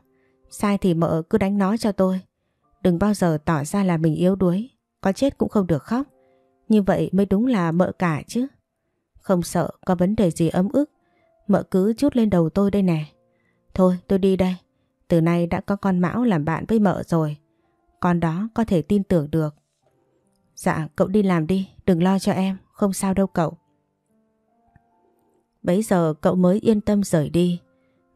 Sai thì mợ cứ đánh nó cho tôi. Đừng bao giờ tỏ ra là mình yếu đuối. Có chết cũng không được khóc. Như vậy mới đúng là mợ cả chứ. Không sợ có vấn đề gì ấm ức. Mợ cứ chút lên đầu tôi đây nè. Thôi tôi đi đây. Từ nay đã có con Mão làm bạn với mợ rồi. Con đó có thể tin tưởng được. Dạ cậu đi làm đi, đừng lo cho em, không sao đâu cậu. Bấy giờ cậu mới yên tâm rời đi.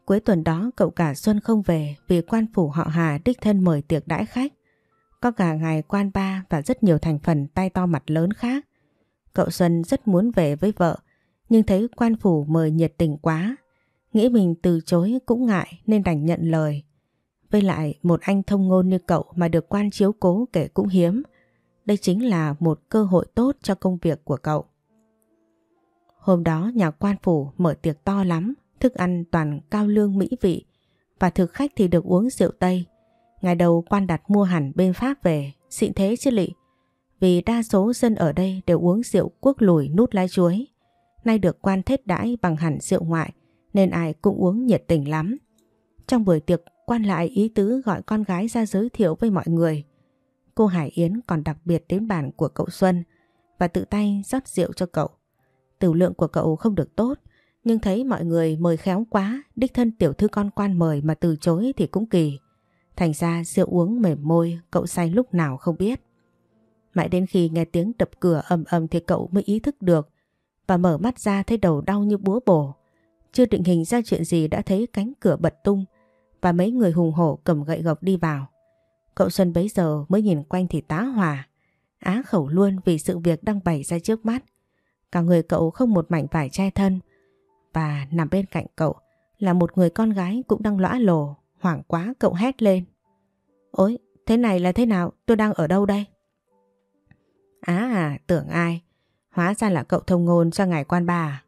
Cuối tuần đó cậu cả Xuân không về vì quan phủ họ Hà đích thân mời tiệc đãi khách. Có cả ngài quan ba và rất nhiều thành phần tay to mặt lớn khác. Cậu Xuân rất muốn về với vợ nhưng thấy quan phủ mời nhiệt tình quá. Nghĩ mình từ chối cũng ngại nên đành nhận lời. Với lại một anh thông ngôn như cậu mà được quan chiếu cố kể cũng hiếm. Đây chính là một cơ hội tốt cho công việc của cậu. Hôm đó nhà quan phủ mở tiệc to lắm, thức ăn toàn cao lương mỹ vị và thực khách thì được uống rượu Tây. Ngày đầu quan đặt mua hẳn bên Pháp về, xịn thế chứ lị. Vì đa số dân ở đây đều uống rượu quốc lùi nút lá chuối. Nay được quan thết đãi bằng hẳn rượu ngoại, nên ai cũng uống nhiệt tình lắm. Trong buổi tiệc, quan lại ý tứ gọi con gái ra giới thiệu với mọi người. Cô Hải Yến còn đặc biệt đến bàn của cậu Xuân và tự tay rót rượu cho cậu. Tử lượng của cậu không được tốt, nhưng thấy mọi người mời khéo quá, đích thân tiểu thư con quan mời mà từ chối thì cũng kỳ. Thành ra rượu uống mềm môi, cậu say lúc nào không biết. Mãi đến khi nghe tiếng đập cửa ầm ầm thì cậu mới ý thức được và mở mắt ra thấy đầu đau như búa bổ. Chưa định hình ra chuyện gì đã thấy cánh cửa bật tung và mấy người hùng hổ cầm gậy gộc đi vào. Cậu Xuân bấy giờ mới nhìn quanh thì tá hỏa, á khẩu luôn vì sự việc đang bày ra trước mắt. Cả người cậu không một mảnh vải che thân và nằm bên cạnh cậu là một người con gái cũng đang lõa lồ, hoảng quá cậu hét lên. Ôi, thế này là thế nào? Tôi đang ở đâu đây? Á à, tưởng ai? Hóa ra là cậu thông ngôn cho ngài quan bà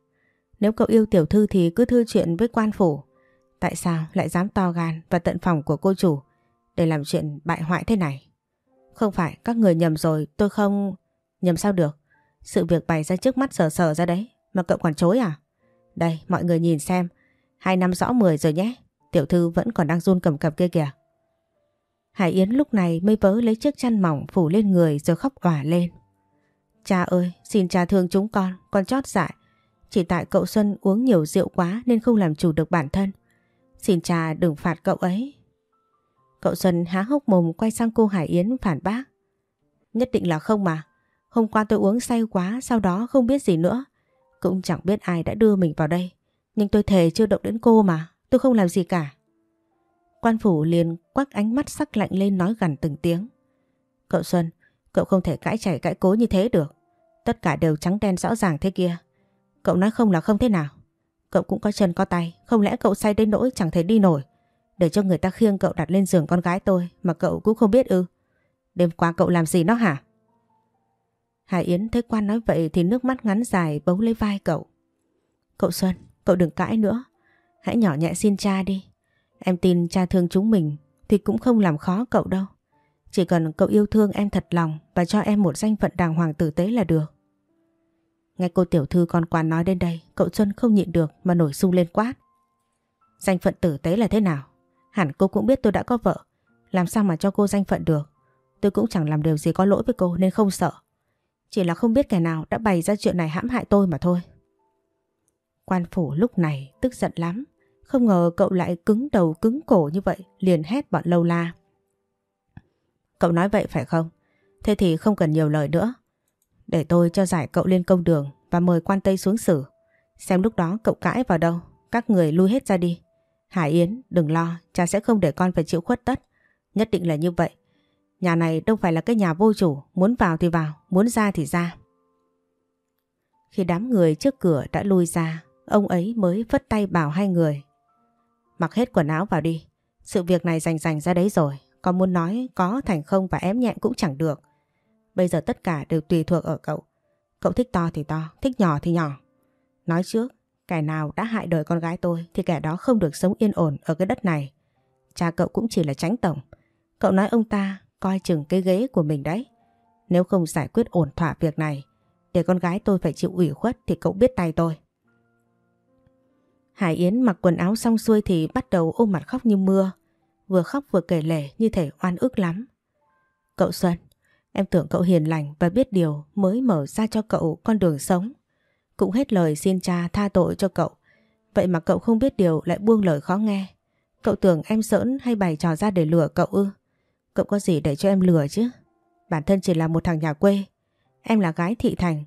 Nếu cậu yêu tiểu thư thì cứ thư chuyện với quan phủ. Tại sao lại dám to gan và tận phòng của cô chủ để làm chuyện bại hoại thế này? Không phải các người nhầm rồi tôi không... Nhầm sao được? Sự việc bày ra trước mắt sờ sờ ra đấy mà cậu còn chối à? Đây mọi người nhìn xem Hai năm rõ mười rồi nhé Tiểu thư vẫn còn đang run cầm cập kia kìa Hải Yến lúc này mới vớ lấy chiếc chăn mỏng phủ lên người rồi khóc òa lên. Cha ơi, xin cha thương chúng con, con chót dại. Chỉ tại cậu Xuân uống nhiều rượu quá nên không làm chủ được bản thân. Xin cha đừng phạt cậu ấy. Cậu Xuân há hốc mồm quay sang cô Hải Yến phản bác. Nhất định là không mà. Hôm qua tôi uống say quá, sau đó không biết gì nữa. Cũng chẳng biết ai đã đưa mình vào đây. Nhưng tôi thề chưa động đến cô mà, tôi không làm gì cả. Quan phủ liền quắc ánh mắt sắc lạnh lên nói gần từng tiếng. Cậu Xuân, cậu không thể cãi chảy cãi cố như thế được. Tất cả đều trắng đen rõ ràng thế kia. Cậu nói không là không thế nào. Cậu cũng có chân có tay, không lẽ cậu say đến nỗi chẳng thể đi nổi. Để cho người ta khiêng cậu đặt lên giường con gái tôi mà cậu cũng không biết ư. Đêm qua cậu làm gì nó hả? Hải Yến thấy quan nói vậy thì nước mắt ngắn dài bấu lấy vai cậu. Cậu Xuân, cậu đừng cãi nữa. Hãy nhỏ nhẹ xin cha đi. Em tin cha thương chúng mình thì cũng không làm khó cậu đâu. Chỉ cần cậu yêu thương em thật lòng và cho em một danh phận đàng hoàng tử tế là được. Nghe cô tiểu thư con quan nói đến đây, cậu Xuân không nhịn được mà nổi sung lên quát. Danh phận tử tế là thế nào? Hẳn cô cũng biết tôi đã có vợ. Làm sao mà cho cô danh phận được? Tôi cũng chẳng làm điều gì có lỗi với cô nên không sợ. Chỉ là không biết kẻ nào đã bày ra chuyện này hãm hại tôi mà thôi. Quan phủ lúc này tức giận lắm. Không ngờ cậu lại cứng đầu cứng cổ như vậy, liền hét bọn lâu la. Cậu nói vậy phải không? Thế thì không cần nhiều lời nữa. Để tôi cho giải cậu lên công đường và mời quan Tây xuống xử. Xem lúc đó cậu cãi vào đâu, các người lui hết ra đi. Hải Yến, đừng lo, cha sẽ không để con phải chịu khuất tất. Nhất định là như vậy. Nhà này đâu phải là cái nhà vô chủ, muốn vào thì vào, muốn ra thì ra. Khi đám người trước cửa đã lui ra, ông ấy mới vất tay bảo hai người Mặc hết quần áo vào đi. Sự việc này rành rành ra đấy rồi. Con muốn nói có thành không và ém nhẹm cũng chẳng được. Bây giờ tất cả đều tùy thuộc ở cậu. Cậu thích to thì to, thích nhỏ thì nhỏ. Nói trước, kẻ nào đã hại đời con gái tôi thì kẻ đó không được sống yên ổn ở cái đất này. Cha cậu cũng chỉ là tránh tổng. Cậu nói ông ta coi chừng cái ghế của mình đấy. Nếu không giải quyết ổn thỏa việc này, để con gái tôi phải chịu ủy khuất thì cậu biết tay tôi. Hải Yến mặc quần áo xong xuôi thì bắt đầu ôm mặt khóc như mưa. Vừa khóc vừa kể lể như thể oan ức lắm. Cậu Xuân, em tưởng cậu hiền lành và biết điều mới mở ra cho cậu con đường sống. Cũng hết lời xin cha tha tội cho cậu. Vậy mà cậu không biết điều lại buông lời khó nghe. Cậu tưởng em giỡn hay bày trò ra để lừa cậu ư? Cậu có gì để cho em lừa chứ? Bản thân chỉ là một thằng nhà quê. Em là gái thị thành.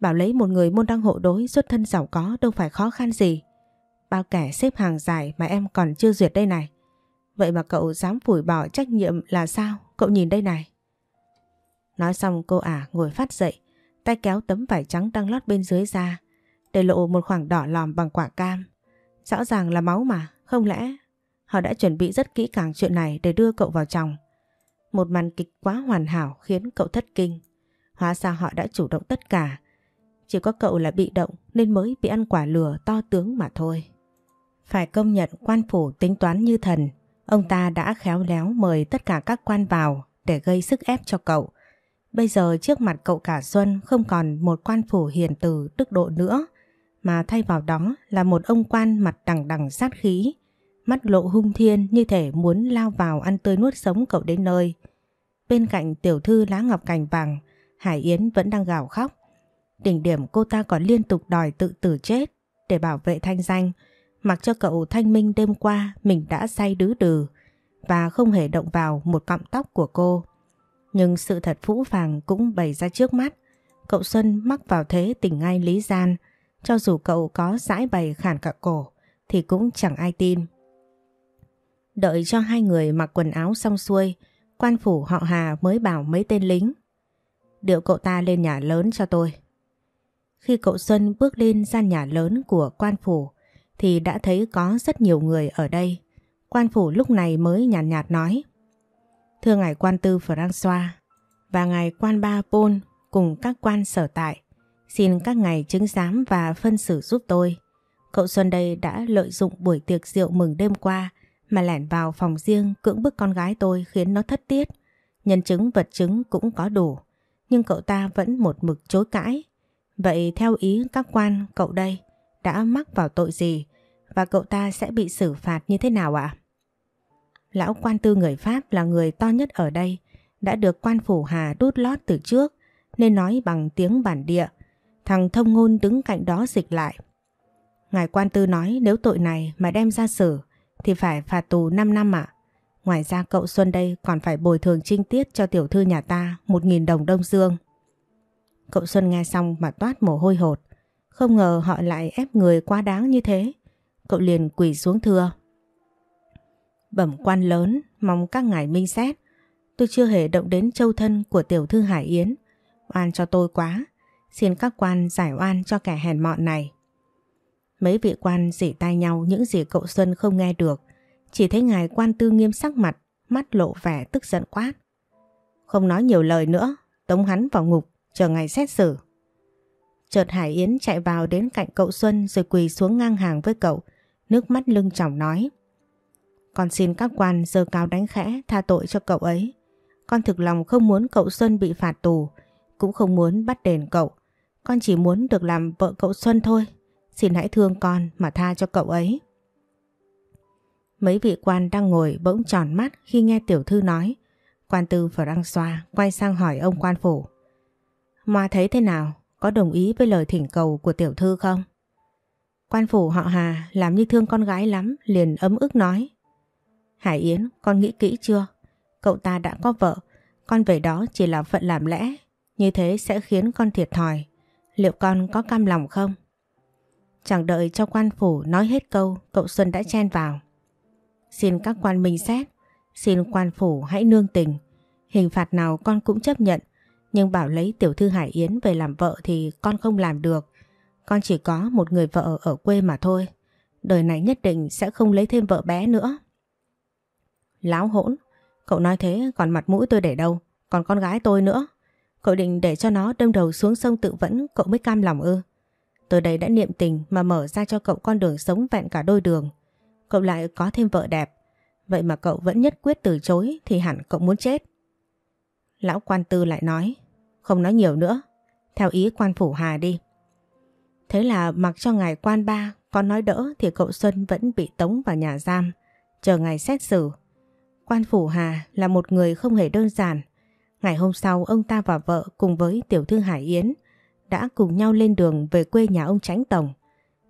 Bảo lấy một người môn đăng hộ đối xuất thân giàu có đâu phải khó khăn gì. Bao kẻ xếp hàng dài mà em còn chưa duyệt đây này. Vậy mà cậu dám phủi bỏ trách nhiệm là sao? Cậu nhìn đây này. Nói xong cô ả ngồi phát dậy, tay kéo tấm vải trắng đang lót bên dưới ra, để lộ một khoảng đỏ lòm bằng quả cam. Rõ ràng là máu mà, không lẽ họ đã chuẩn bị rất kỹ càng chuyện này để đưa cậu vào chồng. Một màn kịch quá hoàn hảo khiến cậu thất kinh. Hóa ra họ đã chủ động tất cả. Chỉ có cậu là bị động nên mới bị ăn quả lừa to tướng mà thôi. Phải công nhận quan phủ tính toán như thần, ông ta đã khéo léo mời tất cả các quan vào để gây sức ép cho cậu. Bây giờ trước mặt cậu cả Xuân không còn một quan phủ hiền từ đức độ nữa, mà thay vào đó là một ông quan mặt đằng đằng sát khí, mắt lộ hung thiên như thể muốn lao vào ăn tươi nuốt sống cậu đến nơi. Bên cạnh tiểu thư lá ngọc cành vàng, Hải Yến vẫn đang gào khóc. Đỉnh điểm cô ta còn liên tục đòi tự tử chết để bảo vệ thanh danh, Mặc cho cậu thanh minh đêm qua mình đã say đứ đừ và không hề động vào một cọng tóc của cô. Nhưng sự thật phũ phàng cũng bày ra trước mắt. Cậu Xuân mắc vào thế tình ngay lý gian. Cho dù cậu có giải bày khản cả cổ thì cũng chẳng ai tin. Đợi cho hai người mặc quần áo xong xuôi, quan phủ họ Hà mới bảo mấy tên lính. Điệu cậu ta lên nhà lớn cho tôi. Khi cậu Xuân bước lên gian nhà lớn của quan phủ, thì đã thấy có rất nhiều người ở đây. Quan phủ lúc này mới nhàn nhạt, nhạt nói Thưa ngài quan tư François và ngài quan ba Paul cùng các quan sở tại xin các ngài chứng giám và phân xử giúp tôi. Cậu Xuân đây đã lợi dụng buổi tiệc rượu mừng đêm qua mà lẻn vào phòng riêng cưỡng bức con gái tôi khiến nó thất tiết. Nhân chứng vật chứng cũng có đủ, nhưng cậu ta vẫn một mực chối cãi. Vậy theo ý các quan, cậu đây đã mắc vào tội gì và cậu ta sẽ bị xử phạt như thế nào ạ? Lão quan tư người Pháp là người to nhất ở đây, đã được quan phủ Hà đút lót từ trước nên nói bằng tiếng bản địa. Thằng thông ngôn đứng cạnh đó dịch lại. Ngài quan tư nói nếu tội này mà đem ra xử thì phải phạt tù 5 năm ạ. Ngoài ra cậu Xuân đây còn phải bồi thường trinh tiết cho tiểu thư nhà ta 1.000 đồng đông dương. Cậu Xuân nghe xong mà toát mồ hôi hột. Không ngờ họ lại ép người quá đáng như thế. Cậu liền quỳ xuống thưa. Bẩm quan lớn, mong các ngài minh xét. Tôi chưa hề động đến châu thân của tiểu thư Hải Yến. Oan cho tôi quá. Xin các quan giải oan cho kẻ hèn mọn này. Mấy vị quan dỉ tai nhau những gì cậu Xuân không nghe được. Chỉ thấy ngài quan tư nghiêm sắc mặt, mắt lộ vẻ tức giận quát. Không nói nhiều lời nữa, tống hắn vào ngục, chờ ngày xét xử. Chợt Hải Yến chạy vào đến cạnh cậu Xuân rồi quỳ xuống ngang hàng với cậu, nước mắt lưng tròng nói. Con xin các quan dơ cao đánh khẽ tha tội cho cậu ấy. Con thực lòng không muốn cậu Xuân bị phạt tù, cũng không muốn bắt đền cậu. Con chỉ muốn được làm vợ cậu Xuân thôi. Xin hãy thương con mà tha cho cậu ấy. Mấy vị quan đang ngồi bỗng tròn mắt khi nghe tiểu thư nói. Quan tư François quay sang hỏi ông quan phủ. Moa thấy thế nào? Có đồng ý với lời thỉnh cầu của tiểu thư không? Quan phủ họ Hà làm như thương con gái lắm liền ấm ức nói. Hải Yến, con nghĩ kỹ chưa? Cậu ta đã có vợ, con về đó chỉ là phận làm lẽ. Như thế sẽ khiến con thiệt thòi. Liệu con có cam lòng không? Chẳng đợi cho quan phủ nói hết câu, cậu Xuân đã chen vào. Xin các quan minh xét, xin quan phủ hãy nương tình. Hình phạt nào con cũng chấp nhận, nhưng bảo lấy tiểu thư Hải Yến về làm vợ thì con không làm được. Con chỉ có một người vợ ở quê mà thôi. Đời này nhất định sẽ không lấy thêm vợ bé nữa. Láo hỗn, cậu nói thế còn mặt mũi tôi để đâu, còn con gái tôi nữa. Cậu định để cho nó đâm đầu xuống sông tự vẫn cậu mới cam lòng ư. Tôi đây đã niệm tình mà mở ra cho cậu con đường sống vẹn cả đôi đường. Cậu lại có thêm vợ đẹp. Vậy mà cậu vẫn nhất quyết từ chối thì hẳn cậu muốn chết. Lão quan tư lại nói. Không nói nhiều nữa. Theo ý quan phủ hà đi. Thế là mặc cho ngài quan ba Có nói đỡ thì cậu Xuân vẫn bị tống vào nhà giam. Chờ ngày xét xử. Quan phủ hà là một người không hề đơn giản. Ngày hôm sau ông ta và vợ cùng với tiểu thư Hải Yến đã cùng nhau lên đường về quê nhà ông Tránh Tổng.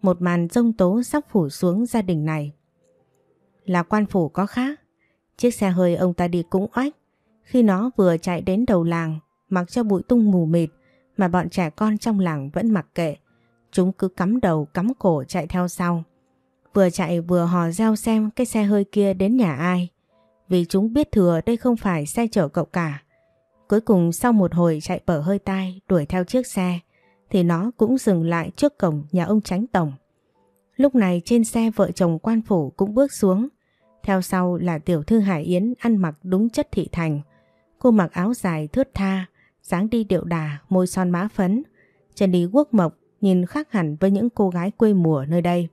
Một màn rông tố sắp phủ xuống gia đình này. Là quan phủ có khác. Chiếc xe hơi ông ta đi cũng oách. Khi nó vừa chạy đến đầu làng, mặc cho bụi tung mù mịt, mà bọn trẻ con trong làng vẫn mặc kệ. Chúng cứ cắm đầu cắm cổ chạy theo sau. Vừa chạy vừa hò reo xem cái xe hơi kia đến nhà ai. Vì chúng biết thừa đây không phải xe chở cậu cả. Cuối cùng sau một hồi chạy bở hơi tai đuổi theo chiếc xe thì nó cũng dừng lại trước cổng nhà ông Tránh Tổng. Lúc này trên xe vợ chồng quan phủ cũng bước xuống. Theo sau là tiểu thư Hải Yến ăn mặc đúng chất thị thành. Cô mặc áo dài thướt tha, dáng đi điệu đà, môi son má phấn. Chân đi quốc mộc nhìn khác hẳn với những cô gái quê mùa nơi đây.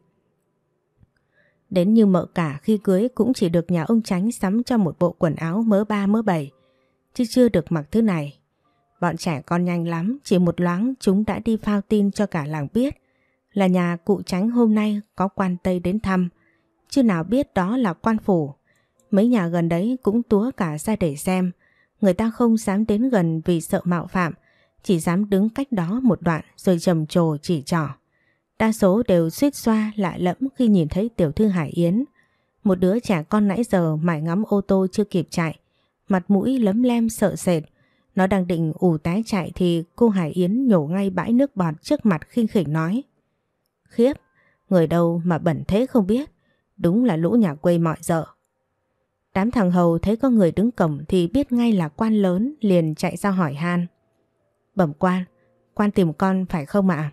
Đến như mợ cả khi cưới cũng chỉ được nhà ông Tránh sắm cho một bộ quần áo mớ ba mớ bảy, chứ chưa được mặc thứ này. Bọn trẻ con nhanh lắm, chỉ một loáng chúng đã đi phao tin cho cả làng biết là nhà cụ tránh hôm nay có quan Tây đến thăm, chứ nào biết đó là quan phủ. Mấy nhà gần đấy cũng túa cả ra để xem, người ta không dám đến gần vì sợ mạo phạm, chỉ dám đứng cách đó một đoạn rồi trầm trồ chỉ trỏ. Đa số đều suýt xoa lạ lẫm khi nhìn thấy tiểu thư Hải Yến. Một đứa trẻ con nãy giờ mải ngắm ô tô chưa kịp chạy, mặt mũi lấm lem sợ sệt, nó đang định ủ té chạy thì cô Hải Yến nhổ ngay bãi nước bọt trước mặt khinh khỉnh nói. Khiếp, người đâu mà bẩn thế không biết, đúng là lũ nhà quê mọi dợ. Đám thằng hầu thấy có người đứng cổng thì biết ngay là quan lớn liền chạy ra hỏi han. Bẩm quan, quan tìm con phải không ạ?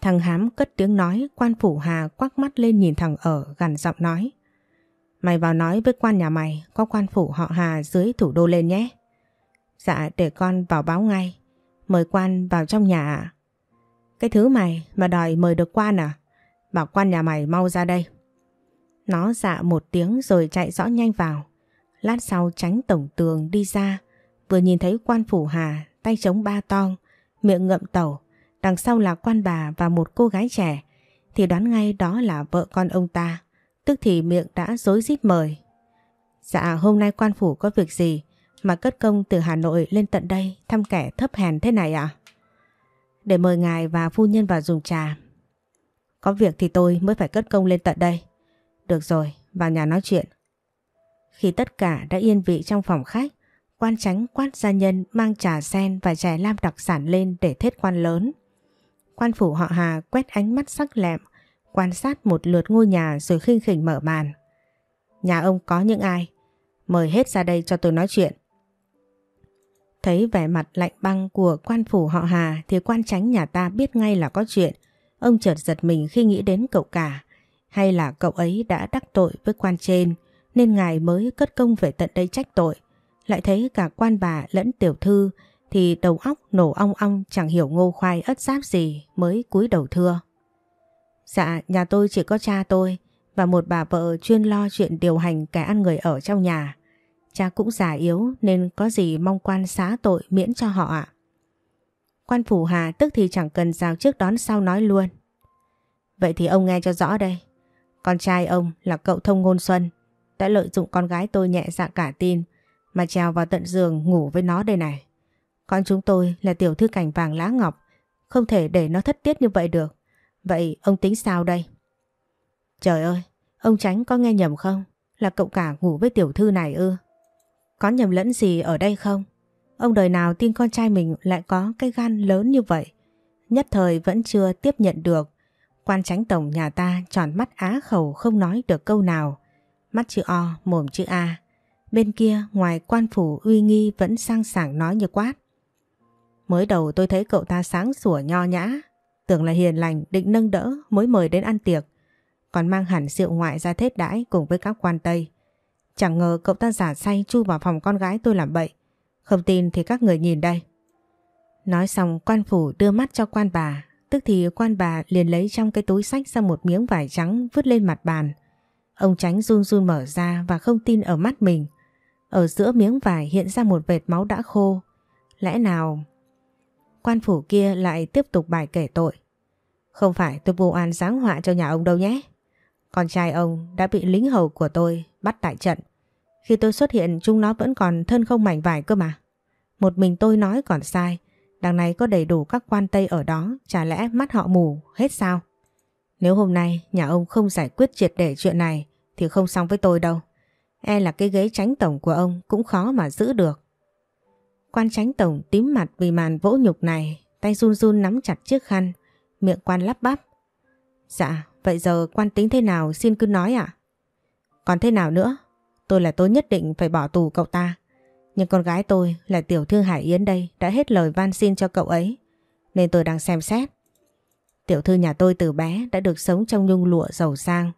Thằng hám cất tiếng nói, quan phủ hà quắc mắt lên nhìn thằng ở gần giọng nói. Mày vào nói với quan nhà mày, có quan phủ họ hà dưới thủ đô lên nhé. Dạ để con vào báo ngay Mời quan vào trong nhà ạ Cái thứ mày mà đòi mời được quan à Bảo quan nhà mày mau ra đây. Nó dạ một tiếng rồi chạy rõ nhanh vào. Lát sau tránh tổng tường đi ra. Vừa nhìn thấy quan phủ hà tay chống ba tong, miệng ngậm tẩu. Đằng sau là quan bà và một cô gái trẻ. Thì đoán ngay đó là vợ con ông ta. Tức thì miệng đã dối rít mời. Dạ hôm nay quan phủ có việc gì mà cất công từ Hà Nội lên tận đây thăm kẻ thấp hèn thế này ạ? Để mời ngài và phu nhân vào dùng trà. Có việc thì tôi mới phải cất công lên tận đây. Được rồi, vào nhà nói chuyện. Khi tất cả đã yên vị trong phòng khách, quan tránh quát gia nhân mang trà sen và chè lam đặc sản lên để thết quan lớn. Quan phủ họ Hà quét ánh mắt sắc lẹm, quan sát một lượt ngôi nhà rồi khinh khỉnh mở màn. Nhà ông có những ai? Mời hết ra đây cho tôi nói chuyện. Thấy vẻ mặt lạnh băng của quan phủ họ Hà thì quan tránh nhà ta biết ngay là có chuyện. Ông chợt giật mình khi nghĩ đến cậu cả. Hay là cậu ấy đã đắc tội với quan trên nên ngài mới cất công về tận đây trách tội. Lại thấy cả quan bà lẫn tiểu thư thì đầu óc nổ ong ong chẳng hiểu ngô khoai ất giáp gì mới cúi đầu thưa. Dạ, nhà tôi chỉ có cha tôi và một bà vợ chuyên lo chuyện điều hành kẻ ăn người ở trong nhà. Cha cũng già yếu nên có gì mong quan xá tội miễn cho họ ạ. Quan phủ Hà tức thì chẳng cần rào trước đón sau nói luôn. Vậy thì ông nghe cho rõ đây. Con trai ông là cậu thông ngôn xuân đã lợi dụng con gái tôi nhẹ dạ cả tin mà trèo vào tận giường ngủ với nó đây này. Con chúng tôi là tiểu thư cảnh vàng lá ngọc không thể để nó thất tiết như vậy được. Vậy ông tính sao đây? Trời ơi, ông Tránh có nghe nhầm không? Là cậu cả ngủ với tiểu thư này ư? Có nhầm lẫn gì ở đây không? Ông đời nào tin con trai mình lại có cái gan lớn như vậy? Nhất thời vẫn chưa tiếp nhận được. Quan tránh tổng nhà ta tròn mắt á khẩu không nói được câu nào. Mắt chữ O, mồm chữ A. Bên kia ngoài quan phủ uy nghi vẫn sang sảng nói như quát. Mới đầu tôi thấy cậu ta sáng sủa nho nhã. Tưởng là hiền lành định nâng đỡ mới mời đến ăn tiệc. Còn mang hẳn rượu ngoại ra thết đãi cùng với các quan Tây. Chẳng ngờ cậu ta giả say chu vào phòng con gái tôi làm bậy. Không tin thì các người nhìn đây. Nói xong quan phủ đưa mắt cho quan bà. Tức thì quan bà liền lấy trong cái túi sách ra một miếng vải trắng vứt lên mặt bàn. Ông tránh run run mở ra và không tin ở mắt mình. Ở giữa miếng vải hiện ra một vệt máu đã khô. Lẽ nào... Quan phủ kia lại tiếp tục bài kể tội. Không phải tôi vô an giáng họa cho nhà ông đâu nhé. Con trai ông đã bị lính hầu của tôi bắt tại trận. Khi tôi xuất hiện, chúng nó vẫn còn thân không mảnh vải cơ mà. Một mình tôi nói còn sai. Đằng này có đầy đủ các quan Tây ở đó, chả lẽ mắt họ mù hết sao? Nếu hôm nay nhà ông không giải quyết triệt để chuyện này thì không xong với tôi đâu. E là cái ghế tránh tổng của ông cũng khó mà giữ được. Quan tránh tổng tím mặt vì màn vỗ nhục này, tay run run nắm chặt chiếc khăn, miệng quan lắp bắp. Dạ, vậy giờ quan tính thế nào xin cứ nói ạ. Còn thế nào nữa? Tôi là tôi nhất định phải bỏ tù cậu ta. Nhưng con gái tôi là tiểu thư Hải Yến đây đã hết lời van xin cho cậu ấy. Nên tôi đang xem xét. Tiểu thư nhà tôi từ bé đã được sống trong nhung lụa giàu sang.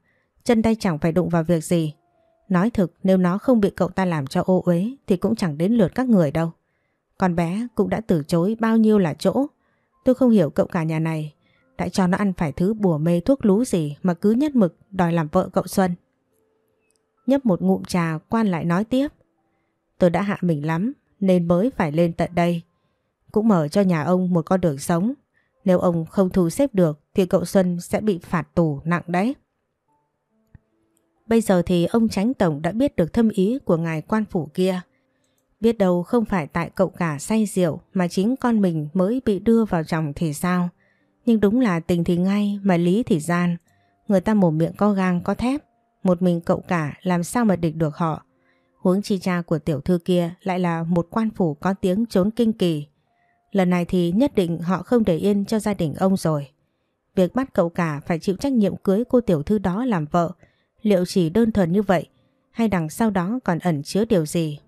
Chân tay chẳng phải đụng vào việc gì. Nói thực, nếu nó không bị cậu ta làm cho ô uế thì cũng chẳng đến lượt các người đâu. Con bé cũng đã từ chối bao nhiêu là chỗ. Tôi không hiểu cậu cả nhà này đã cho nó ăn phải thứ bùa mê thuốc lú gì mà cứ nhất mực đòi làm vợ cậu Xuân. Nhấp một ngụm trà, quan lại nói tiếp. Tôi đã hạ mình lắm, nên mới phải lên tận đây. Cũng mở cho nhà ông một con đường sống. Nếu ông không thu xếp được, thì cậu Xuân sẽ bị phạt tù nặng đấy. Bây giờ thì ông tránh tổng đã biết được thâm ý của ngài quan phủ kia. Biết đâu không phải tại cậu cả say rượu mà chính con mình mới bị đưa vào chồng thì sao. Nhưng đúng là tình thì ngay mà lý thì gian. Người ta mồm miệng có gang có thép. Một mình cậu cả làm sao mà địch được họ. Huống chi cha của tiểu thư kia lại là một quan phủ có tiếng trốn kinh kỳ. Lần này thì nhất định họ không để yên cho gia đình ông rồi. Việc bắt cậu cả phải chịu trách nhiệm cưới cô tiểu thư đó làm vợ liệu chỉ đơn thuần như vậy hay đằng sau đó còn ẩn chứa điều gì?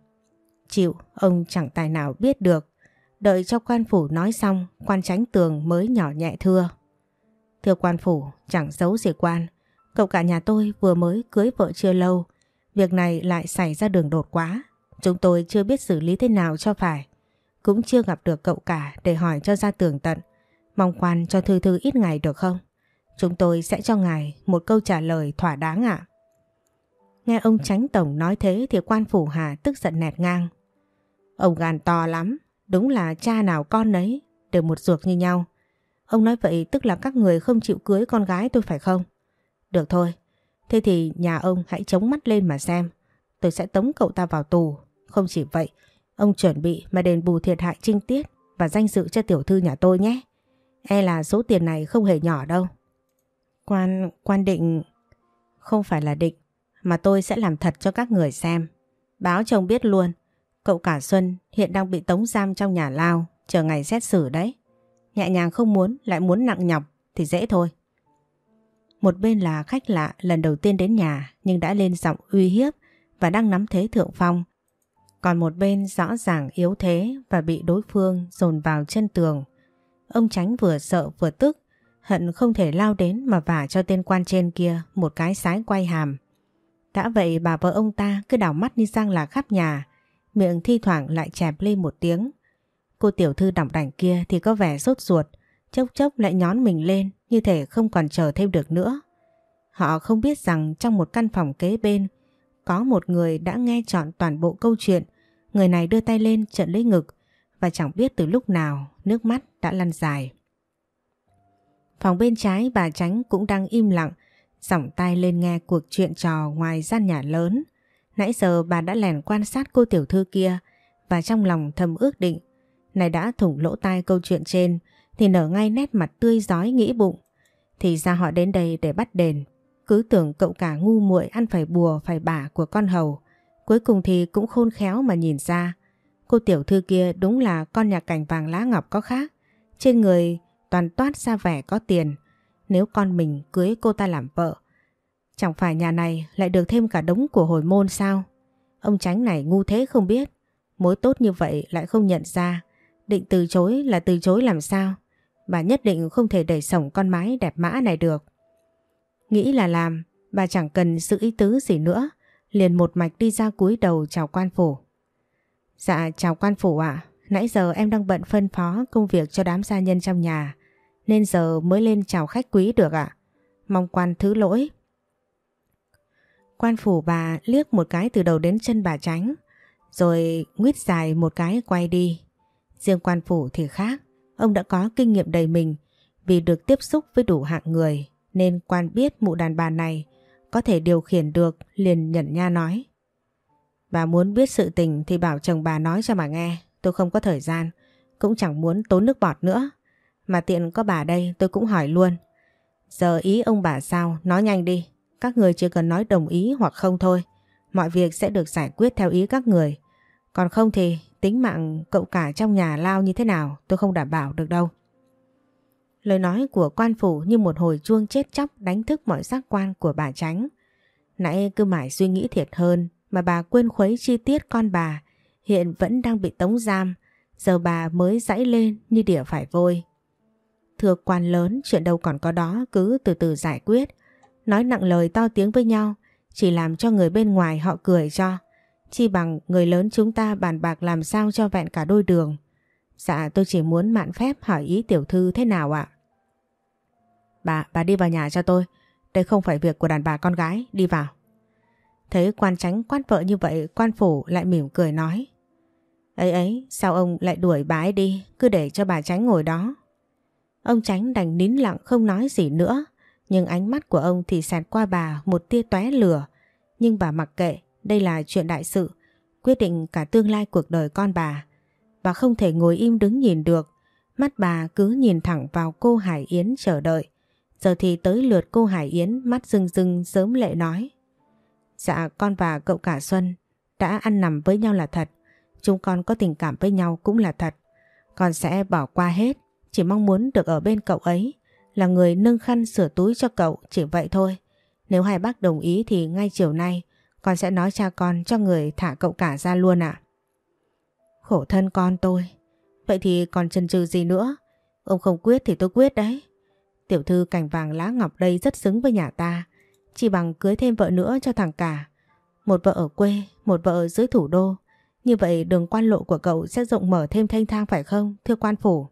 Chịu, ông chẳng tài nào biết được. Đợi cho quan phủ nói xong, quan tránh tường mới nhỏ nhẹ thưa. Thưa quan phủ, chẳng giấu gì quan. Cậu cả nhà tôi vừa mới cưới vợ chưa lâu. Việc này lại xảy ra đường đột quá. Chúng tôi chưa biết xử lý thế nào cho phải. Cũng chưa gặp được cậu cả để hỏi cho ra tường tận. Mong quan cho Thư Thư ít ngày được không? Chúng tôi sẽ cho ngài một câu trả lời thỏa đáng ạ. Nghe ông tránh tổng nói thế thì quan phủ Hà tức giận nẹt ngang. Ông gan to lắm, đúng là cha nào con nấy, đều một ruột như nhau. Ông nói vậy tức là các người không chịu cưới con gái tôi phải không? Được thôi, thế thì nhà ông hãy chống mắt lên mà xem. Tôi sẽ tống cậu ta vào tù. Không chỉ vậy, ông chuẩn bị mà đền bù thiệt hại trinh tiết và danh dự cho tiểu thư nhà tôi nhé. E là số tiền này không hề nhỏ đâu. Quan, quan định... Không phải là định, mà tôi sẽ làm thật cho các người xem. Báo chồng biết luôn, cậu cả Xuân hiện đang bị tống giam trong nhà lao, chờ ngày xét xử đấy. Nhẹ nhàng không muốn, lại muốn nặng nhọc thì dễ thôi. Một bên là khách lạ lần đầu tiên đến nhà nhưng đã lên giọng uy hiếp và đang nắm thế thượng phong. Còn một bên rõ ràng yếu thế và bị đối phương dồn vào chân tường. Ông Tránh vừa sợ vừa tức, hận không thể lao đến mà vả cho tên quan trên kia một cái sái quay hàm. Đã vậy bà vợ ông ta cứ đảo mắt đi sang là khắp nhà, miệng thi thoảng lại chẹp lên một tiếng. Cô tiểu thư đỏng đảnh kia thì có vẻ sốt ruột, chốc chốc lại nhón mình lên như thể không còn chờ thêm được nữa. Họ không biết rằng trong một căn phòng kế bên có một người đã nghe chọn toàn bộ câu chuyện. Người này đưa tay lên trận lấy ngực và chẳng biết từ lúc nào nước mắt đã lăn dài. Phòng bên trái bà Tránh cũng đang im lặng, giỏng tay lên nghe cuộc chuyện trò ngoài gian nhà lớn. Nãy giờ bà đã lèn quan sát cô tiểu thư kia và trong lòng thầm ước định. Này đã thủng lỗ tai câu chuyện trên thì nở ngay nét mặt tươi giói nghĩ bụng. Thì ra họ đến đây để bắt đền. Cứ tưởng cậu cả ngu muội ăn phải bùa, phải bả của con hầu. Cuối cùng thì cũng khôn khéo mà nhìn ra. Cô tiểu thư kia đúng là con nhà cảnh vàng lá ngọc có khác. Trên người toàn toát ra vẻ có tiền. Nếu con mình cưới cô ta làm vợ. Chẳng phải nhà này lại được thêm cả đống của hồi môn sao? Ông tránh này ngu thế không biết. Mối tốt như vậy lại không nhận ra. Định từ chối là từ chối làm sao? Bà nhất định không thể đẩy sổng con mái đẹp mã này được. Nghĩ là làm, bà chẳng cần sự ý tứ gì nữa. Liền một mạch đi ra cúi đầu chào quan phủ. Dạ chào quan phủ ạ. Nãy giờ em đang bận phân phó công việc cho đám gia nhân trong nhà. Nên giờ mới lên chào khách quý được ạ. Mong quan thứ lỗi. Quan phủ bà liếc một cái từ đầu đến chân bà tránh. Rồi nguyết dài một cái quay đi. Riêng quan phủ thì khác. Ông đã có kinh nghiệm đầy mình vì được tiếp xúc với đủ hạng người nên quan biết mụ đàn bà này có thể điều khiển được liền nhận nha nói. Bà muốn biết sự tình thì bảo chồng bà nói cho bà nghe, tôi không có thời gian, cũng chẳng muốn tốn nước bọt nữa. Mà tiện có bà đây tôi cũng hỏi luôn. Giờ ý ông bà sao, nói nhanh đi, các người chỉ cần nói đồng ý hoặc không thôi, mọi việc sẽ được giải quyết theo ý các người. Còn không thì tính mạng cậu cả trong nhà lao như thế nào tôi không đảm bảo được đâu. Lời nói của quan phủ như một hồi chuông chết chóc đánh thức mọi giác quan của bà tránh. Nãy cứ mãi suy nghĩ thiệt hơn mà bà quên khuấy chi tiết con bà hiện vẫn đang bị tống giam, giờ bà mới dãy lên như đỉa phải vôi. Thưa quan lớn, chuyện đâu còn có đó cứ từ từ giải quyết. Nói nặng lời to tiếng với nhau, chỉ làm cho người bên ngoài họ cười cho. Chi bằng người lớn chúng ta bàn bạc làm sao cho vẹn cả đôi đường. Dạ tôi chỉ muốn mạn phép hỏi ý tiểu thư thế nào ạ? Bà, bà đi vào nhà cho tôi. Đây không phải việc của đàn bà con gái, đi vào. Thấy quan tránh quan vợ như vậy, quan phủ lại mỉm cười nói. Ấy ấy, sao ông lại đuổi bà ấy đi, cứ để cho bà tránh ngồi đó. Ông tránh đành nín lặng không nói gì nữa, nhưng ánh mắt của ông thì sạt qua bà một tia tóe lửa. Nhưng bà mặc kệ, đây là chuyện đại sự, quyết định cả tương lai cuộc đời con bà. Bà không thể ngồi im đứng nhìn được, mắt bà cứ nhìn thẳng vào cô Hải Yến chờ đợi. Giờ thì tới lượt cô Hải Yến mắt rưng rưng sớm lệ nói. Dạ con và cậu cả Xuân đã ăn nằm với nhau là thật. Chúng con có tình cảm với nhau cũng là thật. Con sẽ bỏ qua hết. Chỉ mong muốn được ở bên cậu ấy. Là người nâng khăn sửa túi cho cậu chỉ vậy thôi. Nếu hai bác đồng ý thì ngay chiều nay con sẽ nói cha con cho người thả cậu cả ra luôn ạ. Khổ thân con tôi. Vậy thì còn chần chừ gì nữa? Ông không quyết thì tôi quyết đấy. Tiểu thư cảnh vàng lá ngọc đây rất xứng với nhà ta. Chỉ bằng cưới thêm vợ nữa cho thằng cả. Một vợ ở quê, một vợ ở dưới thủ đô. Như vậy đường quan lộ của cậu sẽ rộng mở thêm thanh thang phải không, thưa quan phủ?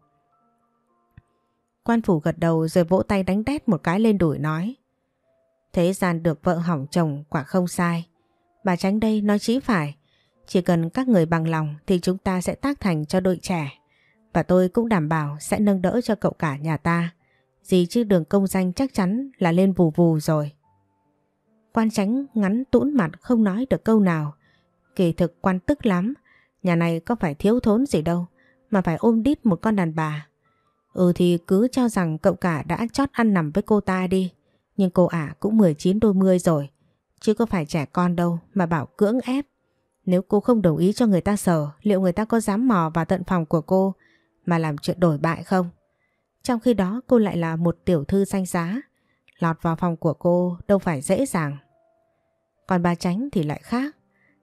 Quan phủ gật đầu rồi vỗ tay đánh đét một cái lên đùi nói. Thế gian được vợ hỏng chồng quả không sai. Bà tránh đây nói chí phải. Chỉ cần các người bằng lòng thì chúng ta sẽ tác thành cho đội trẻ. Và tôi cũng đảm bảo sẽ nâng đỡ cho cậu cả nhà ta. Gì chứ đường công danh chắc chắn là lên vù vù rồi. Quan tránh ngắn tũn mặt không nói được câu nào. Kỳ thực quan tức lắm. Nhà này có phải thiếu thốn gì đâu. Mà phải ôm đít một con đàn bà. Ừ thì cứ cho rằng cậu cả đã chót ăn nằm với cô ta đi. Nhưng cô ả cũng 19 đôi mươi rồi. Chứ có phải trẻ con đâu mà bảo cưỡng ép. Nếu cô không đồng ý cho người ta sờ, liệu người ta có dám mò vào tận phòng của cô mà làm chuyện đổi bại không? Trong khi đó cô lại là một tiểu thư danh giá. Lọt vào phòng của cô đâu phải dễ dàng. Còn bà Tránh thì lại khác.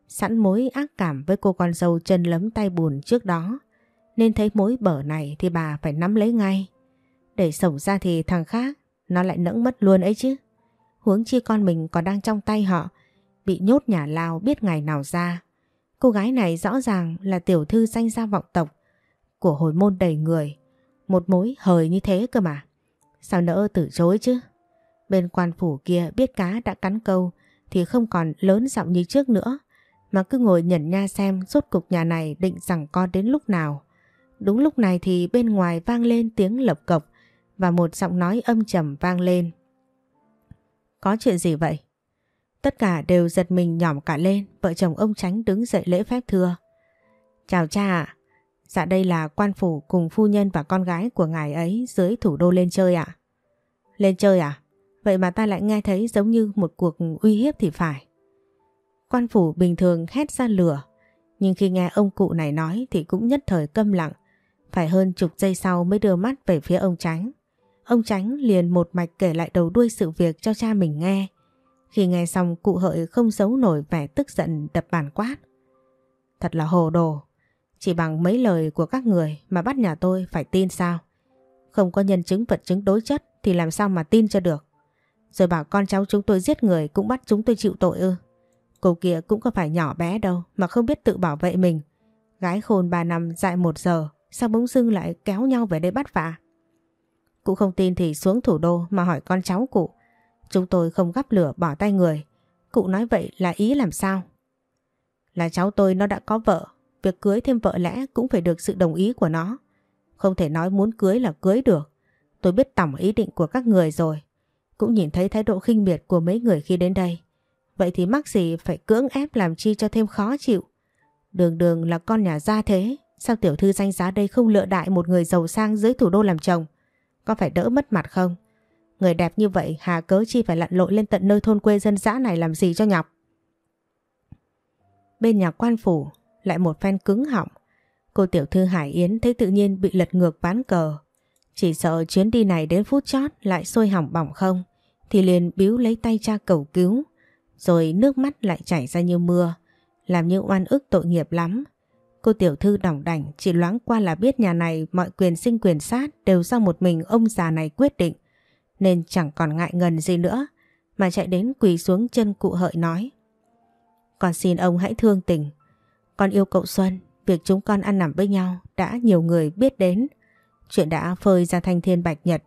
Sẵn mối ác cảm với cô con dâu chân lấm tay bùn trước đó. Nên thấy mối bở này thì bà phải nắm lấy ngay. Để sổng ra thì thằng khác nó lại nẫng mất luôn ấy chứ. Huống chi con mình còn đang trong tay họ. Bị nhốt nhà lao biết ngày nào ra. Cô gái này rõ ràng là tiểu thư danh gia vọng tộc của hồi môn đầy người. Một mối hời như thế cơ mà. Sao nỡ từ chối chứ? Bên quan phủ kia biết cá đã cắn câu, thì không còn lớn giọng như trước nữa, mà cứ ngồi nhẩn nha xem rốt cục nhà này định rằng con đến lúc nào. Đúng lúc này thì bên ngoài vang lên tiếng lập cộc và một giọng nói âm trầm vang lên. Có chuyện gì vậy? Tất cả đều giật mình nhỏm cả lên, vợ chồng ông Tránh đứng dậy lễ phép thưa. Chào cha ạ, dạ đây là quan phủ cùng phu nhân và con gái của ngài ấy dưới thủ đô lên chơi ạ. Lên chơi à? Vậy mà ta lại nghe thấy giống như một cuộc uy hiếp thì phải. Quan phủ bình thường hét ra lửa, nhưng khi nghe ông cụ này nói thì cũng nhất thời câm lặng, phải hơn chục giây sau mới đưa mắt về phía ông Tránh. Ông Tránh liền một mạch kể lại đầu đuôi sự việc cho cha mình nghe. Khi nghe xong, cụ hợi không giấu nổi vẻ tức giận, đập bàn quát. Thật là hồ đồ. Chỉ bằng mấy lời của các người mà bắt nhà tôi phải tin sao? Không có nhân chứng vật chứng đối chất thì làm sao mà tin cho được? Rồi bảo con cháu chúng tôi giết người cũng bắt chúng tôi chịu tội ư? Cô kia cũng có phải nhỏ bé đâu mà không biết tự bảo vệ mình. Gái khôn 3 năm dại 1 giờ, sao bỗng dưng lại kéo nhau về đây bắt vạ? Cụ không tin thì xuống thủ đô mà hỏi con cháu cụ. Chúng tôi không gắp lửa bỏ tay người. Cụ nói vậy là ý làm sao? Là cháu tôi nó đã có vợ. Việc cưới thêm vợ lẽ cũng phải được sự đồng ý của nó. Không thể nói muốn cưới là cưới được. Tôi biết tổng ý định của các người rồi. Cũng nhìn thấy thái độ khinh miệt của mấy người khi đến đây. Vậy thì mắc gì phải cưỡng ép làm chi cho thêm khó chịu. Đường đường là con nhà gia thế. Sao tiểu thư danh giá đây không lựa đại một người giàu sang dưới thủ đô làm chồng? Có phải đỡ mất mặt không? Người đẹp như vậy, hà cớ chi phải lặn lội lên tận nơi thôn quê dân dã này làm gì cho nhọc? Bên nhà quan phủ lại một phen cứng họng. Cô tiểu thư Hải Yến thấy tự nhiên bị lật ngược ván cờ. Chỉ sợ chuyến đi này đến phút chót lại sôi hỏng bỏng không, thì liền biếu lấy tay cha cầu cứu rồi nước mắt lại chảy ra như mưa, làm như oan ức tội nghiệp lắm. Cô tiểu thư đỏng đảnh, chỉ loáng qua là biết nhà này mọi quyền sinh quyền sát đều do một mình ông già này quyết định. Nên chẳng còn ngại ngần gì nữa, mà chạy đến quỳ xuống chân cụ hợi nói. Con xin ông hãy thương tình. Con yêu cậu Xuân, Việc chúng con ăn nằm với nhau đã nhiều người biết đến. Chuyện đã phơi ra thanh thiên bạch nhật,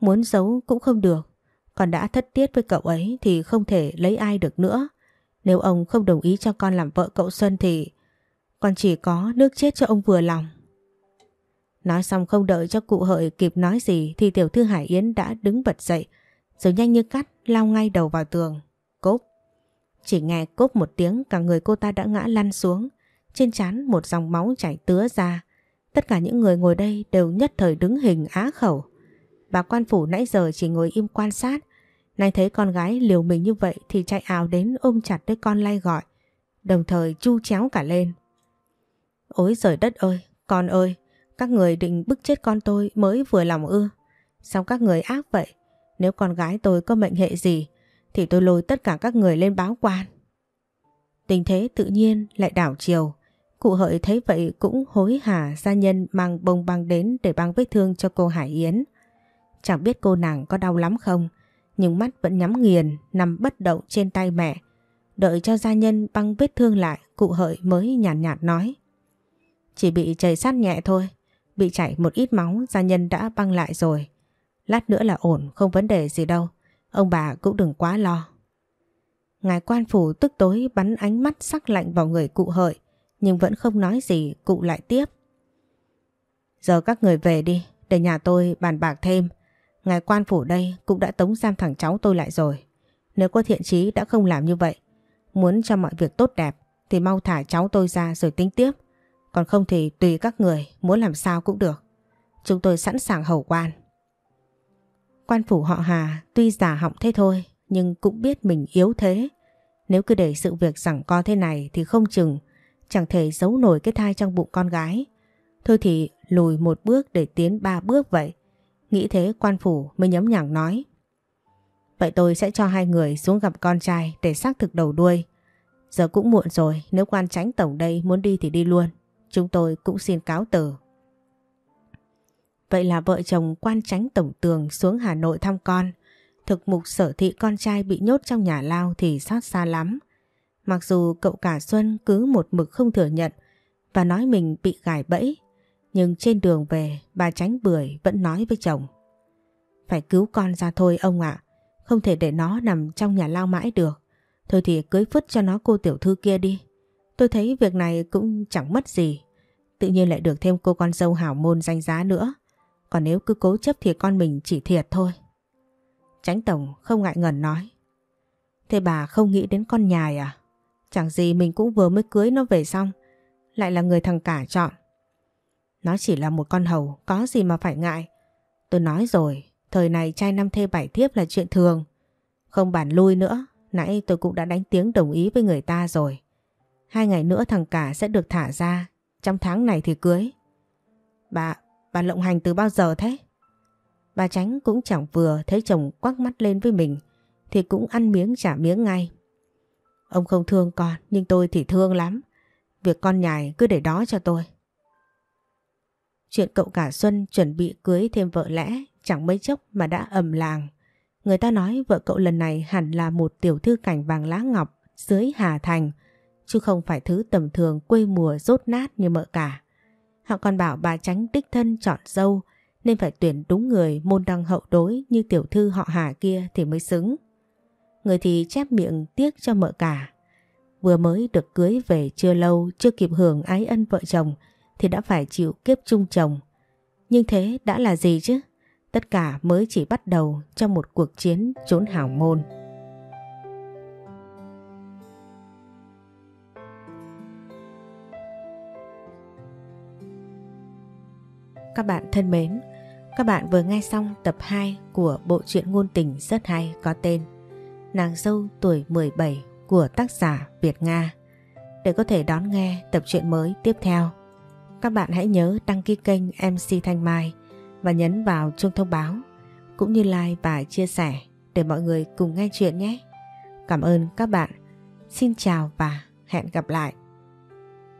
Muốn giấu cũng không được. Còn đã thất tiết với cậu ấy thì không thể lấy ai được nữa. Nếu ông không đồng ý cho con làm vợ cậu Xuân thì còn chỉ có nước chết cho ông vừa lòng Nói xong không đợi cho cụ hợi kịp nói gì, thì tiểu thư Hải Yến đã đứng bật dậy, rồi nhanh như cắt lao ngay đầu vào tường. Cốp. Chỉ nghe cốp một tiếng, cả người cô ta đã ngã lăn xuống. Trên trán một dòng máu chảy tứa ra. Tất cả những người ngồi đây đều nhất thời đứng hình á khẩu. Bà quan phủ nãy giờ chỉ ngồi im quan sát. Nay thấy con gái liều mình như vậy thì chạy ảo đến ôm chặt đứa con lay gọi. Đồng thời chu chéo cả lên. Ôi trời đất ơi, con ơi, các người định bức chết con tôi mới vừa lòng ư. Sao các người ác vậy? Nếu con gái tôi có mệnh hệ gì thì tôi lôi tất cả các người lên báo quan. Tình thế tự nhiên lại đảo chiều. Cụ hợi thấy vậy cũng hối hả gia nhân mang bông băng đến để băng vết thương cho cô Hải Yến. Chẳng biết cô nàng có đau lắm không, nhưng mắt vẫn nhắm nghiền, nằm bất động trên tay mẹ. Đợi cho gia nhân băng vết thương lại, cụ hợi mới nhàn nhạt, nhạt nói. Chỉ bị chảy sát nhẹ thôi, Bị chảy một ít máu gia nhân đã băng lại rồi. Lát nữa là ổn, không vấn đề gì đâu. Ông bà cũng đừng quá lo. Ngài quan phủ tức tối bắn ánh mắt sắc lạnh vào người cụ hợi, nhưng vẫn không nói gì, cụ lại tiếp. Giờ các người về đi, để nhà tôi bàn bạc thêm. Ngài quan phủ đây cũng đã tống giam thằng cháu tôi lại rồi. Nếu có thiện chí đã không làm như vậy, muốn cho mọi việc tốt đẹp thì mau thả cháu tôi ra rồi tính tiếp. Còn không thì tùy các người, muốn làm sao cũng được. Chúng tôi sẵn sàng hầu quan. Quan phủ họ Hà tuy giả họng thế thôi nhưng cũng biết mình yếu thế. Nếu cứ để sự việc rằng co thế này thì không chừng chẳng thể giấu nổi cái thai trong bụng con gái. Thôi thì lùi một bước để tiến ba bước vậy. Nghĩ thế quan phủ mới nhấm nhẳng nói. Vậy tôi sẽ cho hai người xuống gặp con trai để xác thực đầu đuôi. Giờ cũng muộn rồi, nếu quan tránh tổng đây muốn đi thì đi luôn. Chúng tôi cũng xin cáo từ. Vậy là vợ chồng quan tránh tổng tường xuống Hà Nội thăm con. Thực mục sở thị con trai bị nhốt trong nhà lao thì xót xa lắm. Mặc dù cậu cả Xuân cứ một mực không thừa nhận và nói mình bị gài bẫy. Nhưng trên đường về bà tránh bưởi vẫn nói với chồng. Phải cứu con ra thôi, ông ạ. Không thể để nó nằm trong nhà lao mãi được. Thôi thì cưới phứt cho nó cô tiểu thư kia đi. Tôi thấy việc này cũng chẳng mất gì. Tự nhiên lại được thêm cô con dâu hảo môn danh giá nữa. Còn nếu cứ cố chấp thì con mình chỉ thiệt thôi. Tránh tổng không ngại ngần nói. Thế bà không nghĩ đến con nhài à? Chẳng gì mình cũng vừa mới cưới nó về xong. Lại là người thằng cả chọn. Nó chỉ là một con hầu, có gì mà phải ngại. Tôi nói rồi, thời này trai năm thê bảy thiếp là chuyện thường. Không bàn lui nữa, nãy tôi cũng đã đánh tiếng đồng ý với người ta rồi. Hai ngày nữa thằng cả sẽ được thả ra, trong tháng này thì cưới. Bà, bà lộng hành từ bao giờ thế? Bà tránh cũng chẳng vừa thấy chồng quắc mắt lên với mình thì cũng ăn miếng trả miếng ngay. Ông không thương con nhưng tôi thì thương lắm. Việc con nhài cứ để đó cho tôi. Chuyện cậu cả Xuân chuẩn bị cưới thêm vợ lẽ chẳng mấy chốc mà đã ầm làng. Người ta nói vợ cậu lần này hẳn là một tiểu thư cảnh vàng lá ngọc dưới Hà Thành chứ không phải thứ tầm thường quê mùa rốt nát như mợ cả. Họ còn bảo bà tránh đích thân chọn dâu, nên phải tuyển đúng người môn đăng hậu đối như tiểu thư họ Hà kia thì mới xứng. Người thì chép miệng tiếc cho mợ cả. Vừa mới được cưới về chưa lâu, chưa kịp hưởng ái ân vợ chồng, thì đã phải chịu kiếp chung chồng. Nhưng thế đã là gì chứ? Tất cả mới chỉ bắt đầu trong một cuộc chiến trốn hảo môn. Các bạn thân mến, các bạn vừa nghe xong tập 2 của bộ truyện ngôn tình rất hay có tên Nàng dâu tuổi 17 của tác giả Việt Nga. Để có thể đón nghe tập truyện mới tiếp theo, các bạn hãy nhớ đăng ký kênh MC Thanh Mai và nhấn vào chuông thông báo cũng như like và chia sẻ để mọi người cùng nghe chuyện nhé. Cảm ơn các bạn. Xin chào và hẹn gặp lại.